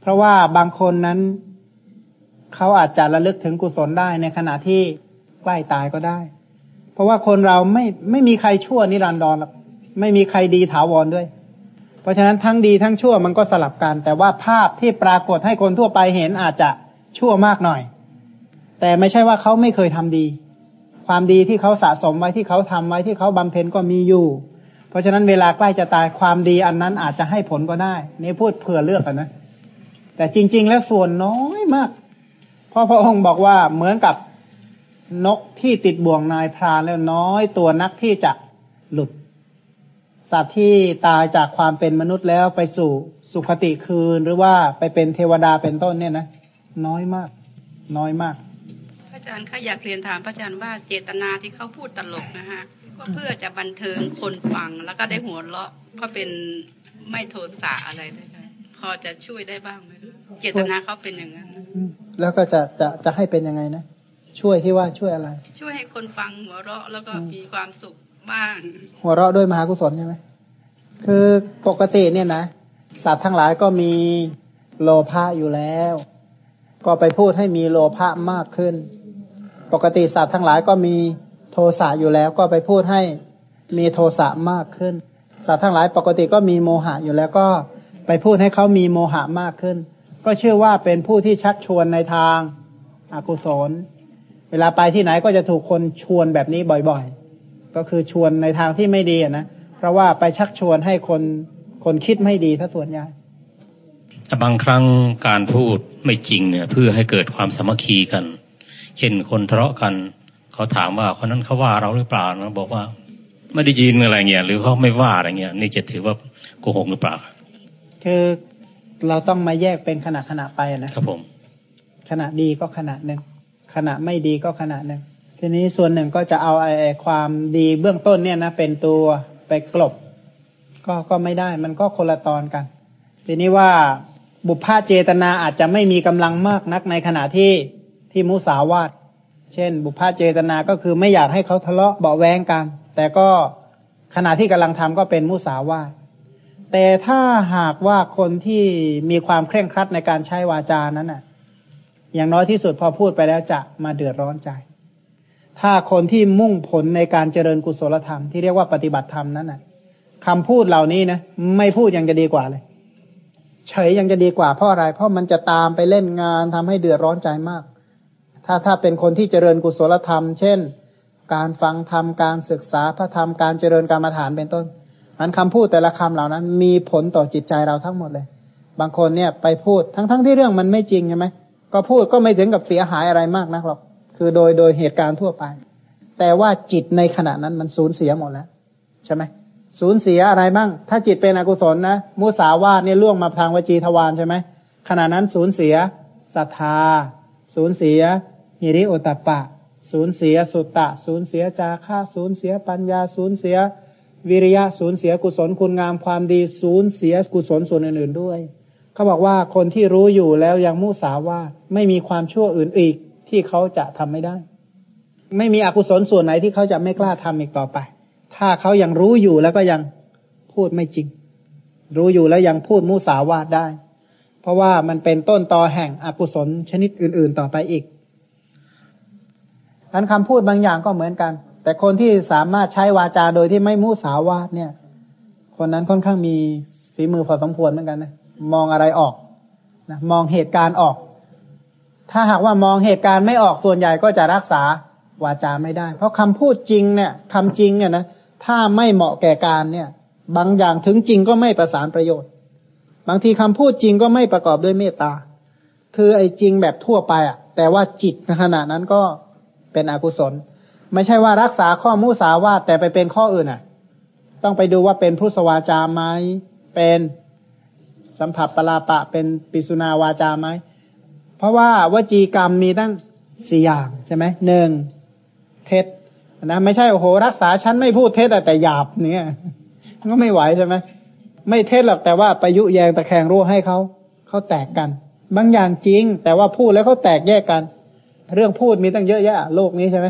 เพราะว่าบางคนนั้นเขาอาจจะระลึกถึงกุศลได้ในขณะที่ใกล้ตายก็ได้ เพราะว่าคนเราไม่ไม่มีใครชั่วนิรันดรหรอกไม่มีใครดีถาวรด้วย เพราะฉะนั้นทั้งดีทั้งชั่วมันก็สลับกัน แต่ว่าภาพที่ปรากฏให้คนทั่วไปเห็นอาจจะชั่วมากหน่อย แต่ไม่ใช่ว่าเขาไม่เคยทำดี ความดีที่เขาสะสมไว้ที่เขาทำไว้ที่เขาบำเพ็ญก็มีอยู่ เพราะฉะนั้นเวลาใกล้จะตายความดีอันนั้นอาจจะให้ผลก็ได้นี่พูดเผื่อเลือกกันนะ แต่จริง ๆ แล้วส่วนน้อยมากเพราะพระองค์บอกว่าเหมือนกับนกที่ติดบ่วงนายพรานแล้วน้อยตัวนักที่จะหลุด สัตว์ที่ตายจากความเป็นมนุษย์แล้วไปสู่สุคติคืน หรือว่าไปเป็นเทวดาเป็นต้นเนี่ยนะน้อยมาก น้อยมากอาจารย์ข้าอยากเรียนถามพระอาจารย์ว่าเจตนาที่เขาพูดตลกนะฮะก็เพื่อจะบันเทิงคนฟังแล้วก็ได้หัวเราะก็เป็นไม่โทษสาอะไรได้ไหมพอจะช่วยได้บ้างไหมเจตนาเขาเป็นอย่างนั้นแล้วก็จะจะจะให้เป็นยังไงนะช่วยที่ว่าช่วยอะไร ช่วยให้คนฟังหัวเราะแล้วก็มีความสุข บ้างหัวเราะด้วยมหากุศลใช่ไหมคือปกติเนี่ยนะสัตว์ทั้งหลายก็มีโลภะอยู่แล้ว ก็ไปพูดให้มีโลภะมากขึ้น ปกติสัตว์ทั้งหลายก็มีโทสะอยู่แล้ว ก็ไปพูดให้มีโทสะมากขึ้น สัตว์ทั้งหลายปกติก็มีโมหะอยู่แล้วก็ไปพูดให้เขามีโมหะมากขึ้น ก็เชื่อว่าเป็นผู้ที่ชักชวนในทางอากุศล เวลาไปที่ไหนก็จะถูกคนชวนแบบนี้บ่อยๆ ก็คือชวนในทางที่ไม่ดีนะเพราะว่าไปชักชวนให้คนคนคิดไม่ดีถ้าส่วนใหญ่แต่บางครั้งการพูดไม่จริงเนี่ย เพื่อให้เกิดความสามัคคีกัน เช่นคนทะเลาะกันเขาถามว่าคนนั้นเขาว่าเราหรือเปล่าเราบอกว่า ไม่ได้ยินอะไรเงี้ยหรือเขาไม่ว่าอะไรเงี้ยนี่จะถือว่าโกหกหรือเปล่า คือเราต้องมาแยกเป็นขณะขณะไปนะครับผมขณะดีก็ขณะหนึ่งขณะไม่ดีก็ขณะหนึ่ง ทีนี้ส่วนหนึ่งก็จะเอาไอ้ความดีเบื้องต้นเนี่ยนะเป็นตัวไปกลบ ก็ก็ไม่ได้ มันก็คนละตอนกัน ทีนี้ว่าบุพพาเจตนาอาจจะไม่มีกำลังมากนักในขณะที่ที่มุสาวาทเช่น บุพพาเจตนาก็คือไม่อยากให้เขาทะเลาะเบาแวงกัน แต่ก็ขณะที่กำลังทำก็เป็นมุสาวาทแต่ถ้าหากว่าคนที่มีความเคร่งครัดในการใช้วาจานั้นน่ะ อย่างน้อยที่สุดพอพูดไปแล้วจะมาเดือดร้อนใจ ถ้าคนที่มุ่งผลในการเจริญกุศลธรรมที่เรียกว่าปฏิบัติธรรมนั้นนะคำพูดเหล่านี้นะไม่พูดยังจะดีกว่าเลย เฉยยังจะดีกว่าเพราะอะไร เพราะมันจะตามไปเล่นงานทำให้เดือดร้อนใจมาก ถ้าถ้าเป็นคนที่เจริญกุศลธรรม เช่น การฟังธรรมการศึกษาพระธรรมการเจริญกรรมฐานเป็นต้นอันคำพูดแต่ละคำเหล่านั้น มีผลต่อจิตใจเราทั้งหมดเลย บางคนเนี่ยไปพูดทั้งๆทที่เรื่องมันไม่จริงใช่ไหมก็พูดก็ไม่ถึงกับเสียหายอะไรมากนักหรอก คือโดยโดยเหตุการณ์ทั่วไป แต่ว่าจิตในขณะนั้นมันสูญเสียหมดแล้ว ใช่ไหมสูญเสียอะไรบ้าง ถ้าจิตเป็นอกุศลนะมุสาวาทเนี่ยล่วงมาทางวจีทวารใช่ไหมขณะนั้นสูญเสียศรัทธา สูญเสียฮิริโอตปะ สูญเสียสุตตะ สูญเสียจาค่าสูญเสียปัญญา สูญเสียวิริยะ สูญเสียกุศลคุณงามความดี สูญเสียกุศลส่วนอื่นๆด้วย เขาบอกว่าคนที่รู้อยู่แล้วยังมุสาวาไม่มีความชั่วอื่นอีก ที่เขาจะทำไม่ได้ ไม่มีอกุศลส่วนไหนที่เขาจะไม่กล้าทำอีกต่อไป ถ้าเขายังรู้อยู่แล้วก็ยังพูดไม่จริง รู้อยู่แล้วยังพูดมุสาวาทได้ เพราะว่ามันเป็นต้นตอแห่งอกุศลชนิดอื่น ๆ ต่อไปอีกอันคำพูดบางอย่างก็เหมือนกัน แต่คนที่สามารถใช้วาจาโดยที่ไม่มุสาวาทเนี่ย คนนั้นค่อนข้างมีฝีมือพอสมควรเหมือนกันนะมองอะไรออกนะมองเหตุการณ์ออก ถ้าหากว่ามองเหตุการณ์ไม่ออกส่วนใหญ่ก็จะรักษาวาจาไม่ได้ เพราะคำพูดจริงเนี่ยคำจริงเนี่ยนะถ้าไม่เหมาะแก่การเนี่ย บางอย่างถึงจริงก็ไม่ประสานประโยชน์ บางทีคำพูดจริงก็ไม่ประกอบด้วยเมตตา คือไอ้จริงแบบทั่วไปอะ แต่ว่าจิตในขณะนั้นก็เป็นอกุศล ไม่ใช่ว่ารักษาข้อมุสาวาแต่ไปเป็นข้ออื่นอะ ต้องไปดูว่าเป็นพุทธวาจาไหมเป็นสัมผัสปลาปะเป็นปิสุนาวาจาไหม เพราะว่าวจีกรรมมีตั้งสี่อย่างใช่ไหมหนึ่งเท็จนะไม่ใช่โอ้โหรักษาฉันไม่พูดเท็จแต่หยาบเนี่ยก็ไม่ไหวใช่ไหมไม่เท็จหรอกแต่ว่าไปยุแยงตะแคงรั่วให้เขาเขาแตกกัน บางอย่างจริง แต่ว่าพูดแล้วเขาแตกแยกกัน เรื่องพูดมีตั้งเยอะแยะ โลกนี้ใช่ไหม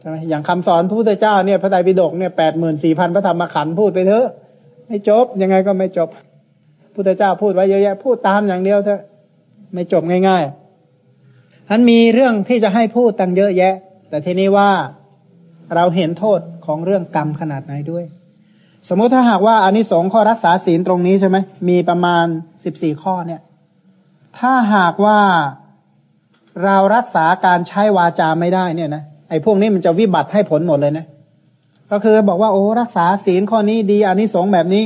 ใช่ไหมอย่างคำสอนพระพุทธเจ้าเนี่ยพระไตรปิฎกเนี่ยแปดหมื่นสี่พันพระธรรมขันธ์พูดไปเถอะไม่จบยังไงก็ไม่จบพุทธเจ้าพูดไว้เยอะแยะ พูดตามอย่างเดียวเถอะ ไม่จบง่ายๆท่านมีเรื่องที่จะให้พูดตั้งเยอะแยะ แต่ทีนี้ว่าเราเห็นโทษของเรื่องกรรมขนาดไหนด้วย สมมติถ้าหากว่าอานิสงส์ข้อรักษาศีลตรงนี้ใช่ไหมมีประมาณสิบสี่ข้อเนี่ย ถ้าหากว่าเรารักษาการใช้วาจาไม่ได้เนี่ยนะไอ้พวกนี้มันจะวิบัติให้ผลหมดเลยนะ ก็คือบอกว่าโอ้รักษาศีลข้อนี้ดีอานิสงส์แบบนี้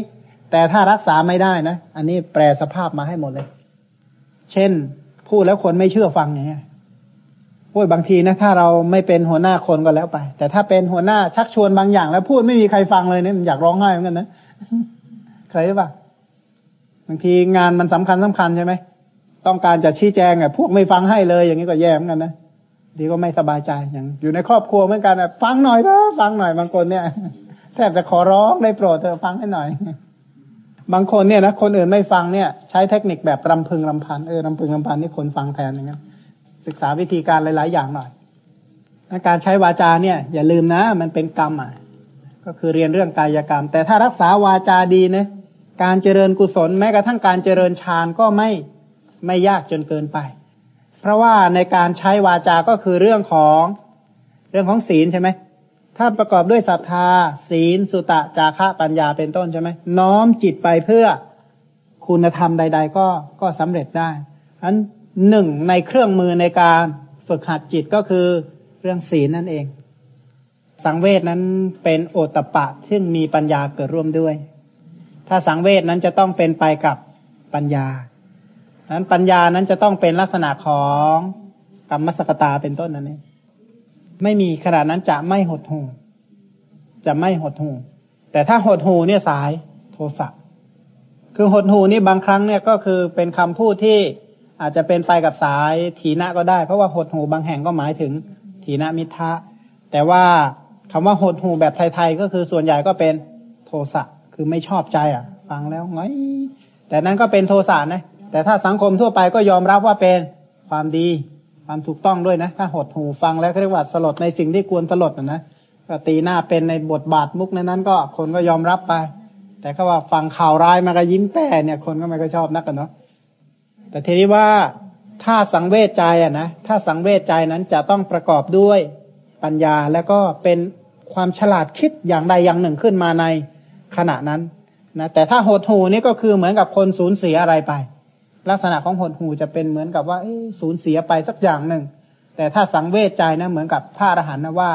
แต่ถ้ารักษาไม่ได้นะ อันนี้แปลสภาพมาให้หมดเลย เช่น พูดแล้วคนไม่เชื่อฟังอย่างเงี้ยพูดบางทีนะถ้าเราไม่เป็นหัวหน้าคนก็แล้วไป แต่ถ้าเป็นหัวหน้าชักชวนบางอย่าง แล้วพูดไม่มีใครฟังเลยเนี่ยมันอยากร้องไห้เหมือนกันนะเคยปะบางทีงานมันสำคัญสำคัญใช่ไหมต้องการจะชี้แจงอะพวกไม่ฟังให้เลย อย่างนี้ก็แย่เหมือนกันนะดีก็ไม่สบายใจอย่าง อยู่ในครอบครัวเหมือนกันอะฟังหน่อยเถอะฟังหน่อยบางคนเนี่ยแทบจะขอร้องได้โปรดเธอฟังให้หน่อย บางคนเนี่ยนะคนอื่นไม่ฟังเนี่ย ใช้เทคนิคแบบรำพึงรำพันเออรำพึงรำพันนี่คนฟังแทนอย่างเงี้ยศึกษาวิธีการหลาย ๆ อย่างหน่อยการใช้วาจาเนี่ย อย่าลืมนะ มันเป็นกรรมอะ ก็คือเรียนเรื่องกายกรรม แต่ถ้ารักษาวาจาดีนะการเจริญกุศลแม้กระทั่งการเจริญฌานก็ไม่ไม่ยากจนเกินไป เพราะว่าในการใช้วาจาก็คือเรื่องของเรื่องของศีลใช่ไหม ถ้าประกอบด้วยศรัทธา ศีลสุตะ จาระปัญญาเป็นต้นใช่ไหมน้อมจิตไปเพื่อคุณธรรมใด ๆ ก็ก็สำเร็จได้อันหนึ่งในเครื่องมือในการฝึกหัดจิตก็คือเรื่องศีลนั่นเอง สังเวชนั้นเป็นโอตปะซึ่งมีปัญญาเกิดร่วมด้วย ถ้าสังเวชนั้นจะต้องเป็นไปกับปัญญานั้นปัญญานั้นจะต้องเป็นลักษณะของกรรมสกตาเป็นต้นนั่นเอง ไม่มีขนาดนั้นจะไม่หดหูจะไม่หดหูแต่ถ้าหดหูเนี่ยสายโทสะคือหดหูนี่บางครั้งเนี่ยก็คือเป็นคำพูดที่อาจจะเป็นไปกับสายถีนะก็ได้ เพราะว่าหดหูบางแห่งก็หมายถึงถีนะมิทะแต่ว่าคำว่าหดหูแบบไทยๆก็คือส่วนใหญ่ก็เป็นโทสะคือไม่ชอบใจอะ ฟังแล้วไงแต่นั้นก็เป็นโทสะนะแต่ถ้าสังคมทั่วไปก็ยอมรับว่าเป็นความดี ความถูกต้องด้วยนะ ถ้าหดหูฟังแล้วเรียกว่าสลดในสิ่งที่ควรสลดนะนะก็ตีหน้าเป็นในบทบาทมุกนั้นก็คนก็ยอมรับไป แต่ก็ว่าฟังข่าวร้ายมาก็ยิ้มแป้เนี่ยคนก็ไม่ก็ชอบนักกันเนาะแต่ทีนี้ว่าถ้าสังเวชใจอะนะถ้าสังเวชใจนั้นจะต้องประกอบด้วยปัญญาแล้วก็เป็นความฉลาดคิดอย่างใดอย่างหนึ่งขึ้นมาในขณะนั้นนะแต่ถ้าหดหูนี่ก็คือเหมือนกับคนสูญเสียอะไรไป ลักษณะของหดหูจะเป็นเหมือนกับว่าสูญเสียไปสักอย่างหนึ่ง แต่ถ้าสังเวชใจนะเหมือนกับพระอรหันต์นะว่า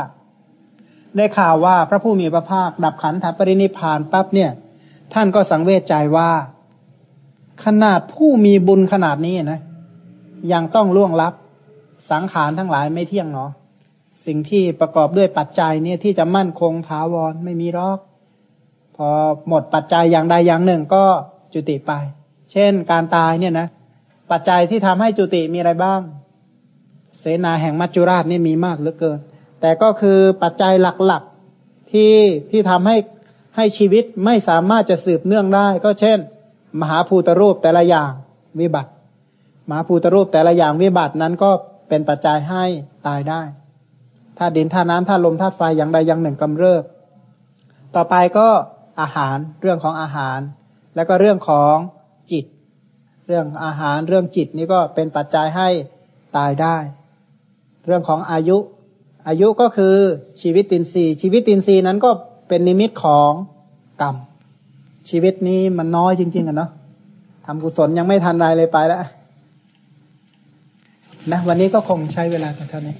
ได้ข่าวว่าพระผู้มีพระภาค ดับขันธปรินิพานปั๊บเนี่ย ท่านก็สังเวชใจว่า ขนาดผู้มีบุญขนาดนี้นะ ยังต้องล่วงลับ สังขารทั้งหลายไม่เที่ยงเนาะสิ่งที่ประกอบด้วยปัจจัยเนี่ยที่จะมั่นคงถาวรไม่มีรอก พอหมดปัจจัยอย่างใดอย่างหนึ่งก็จุติไป เช่นการตายเนี่ยนะปัจจัยที่ทำให้จุติมีอะไรบ้าง เสนาแห่งมัจจุราชนี่มีมากเหลือเกิน แต่ก็คือปัจจัยหลักๆที่ที่ทำให้ให้ชีวิตไม่สามารถจะสืบเนื่องได้ ก็เช่น มหาภูตรูปแต่ละอย่างวิบัติ มหาภูตรูปแต่ละอย่างวิบัตินั้นก็เป็นปัจจัยให้ตายได้ถ้าดินถ้าน้ำถ้าลมถ้าไฟอย่างใดอย่างหนึ่งกำเริบ ต่อไปก็อาหารเรื่องของอาหาร แล้วก็เรื่องของ จิต เรื่องอาหารเรื่องจิตนี่ก็เป็นปัจจัยให้ตายได้ เรื่องของอายุ อายุก็คือชีวิตตินทรีย์ชีวิตตินทรีย์นั้นก็เป็นนิมิตของกรรมชีวิตนี้มันน้อยจริง ๆอะเนาะทำกุศลยังไม่ทันไรเลยไปแล้วนะวันนี้ก็คงใช้เวลาเท่านี้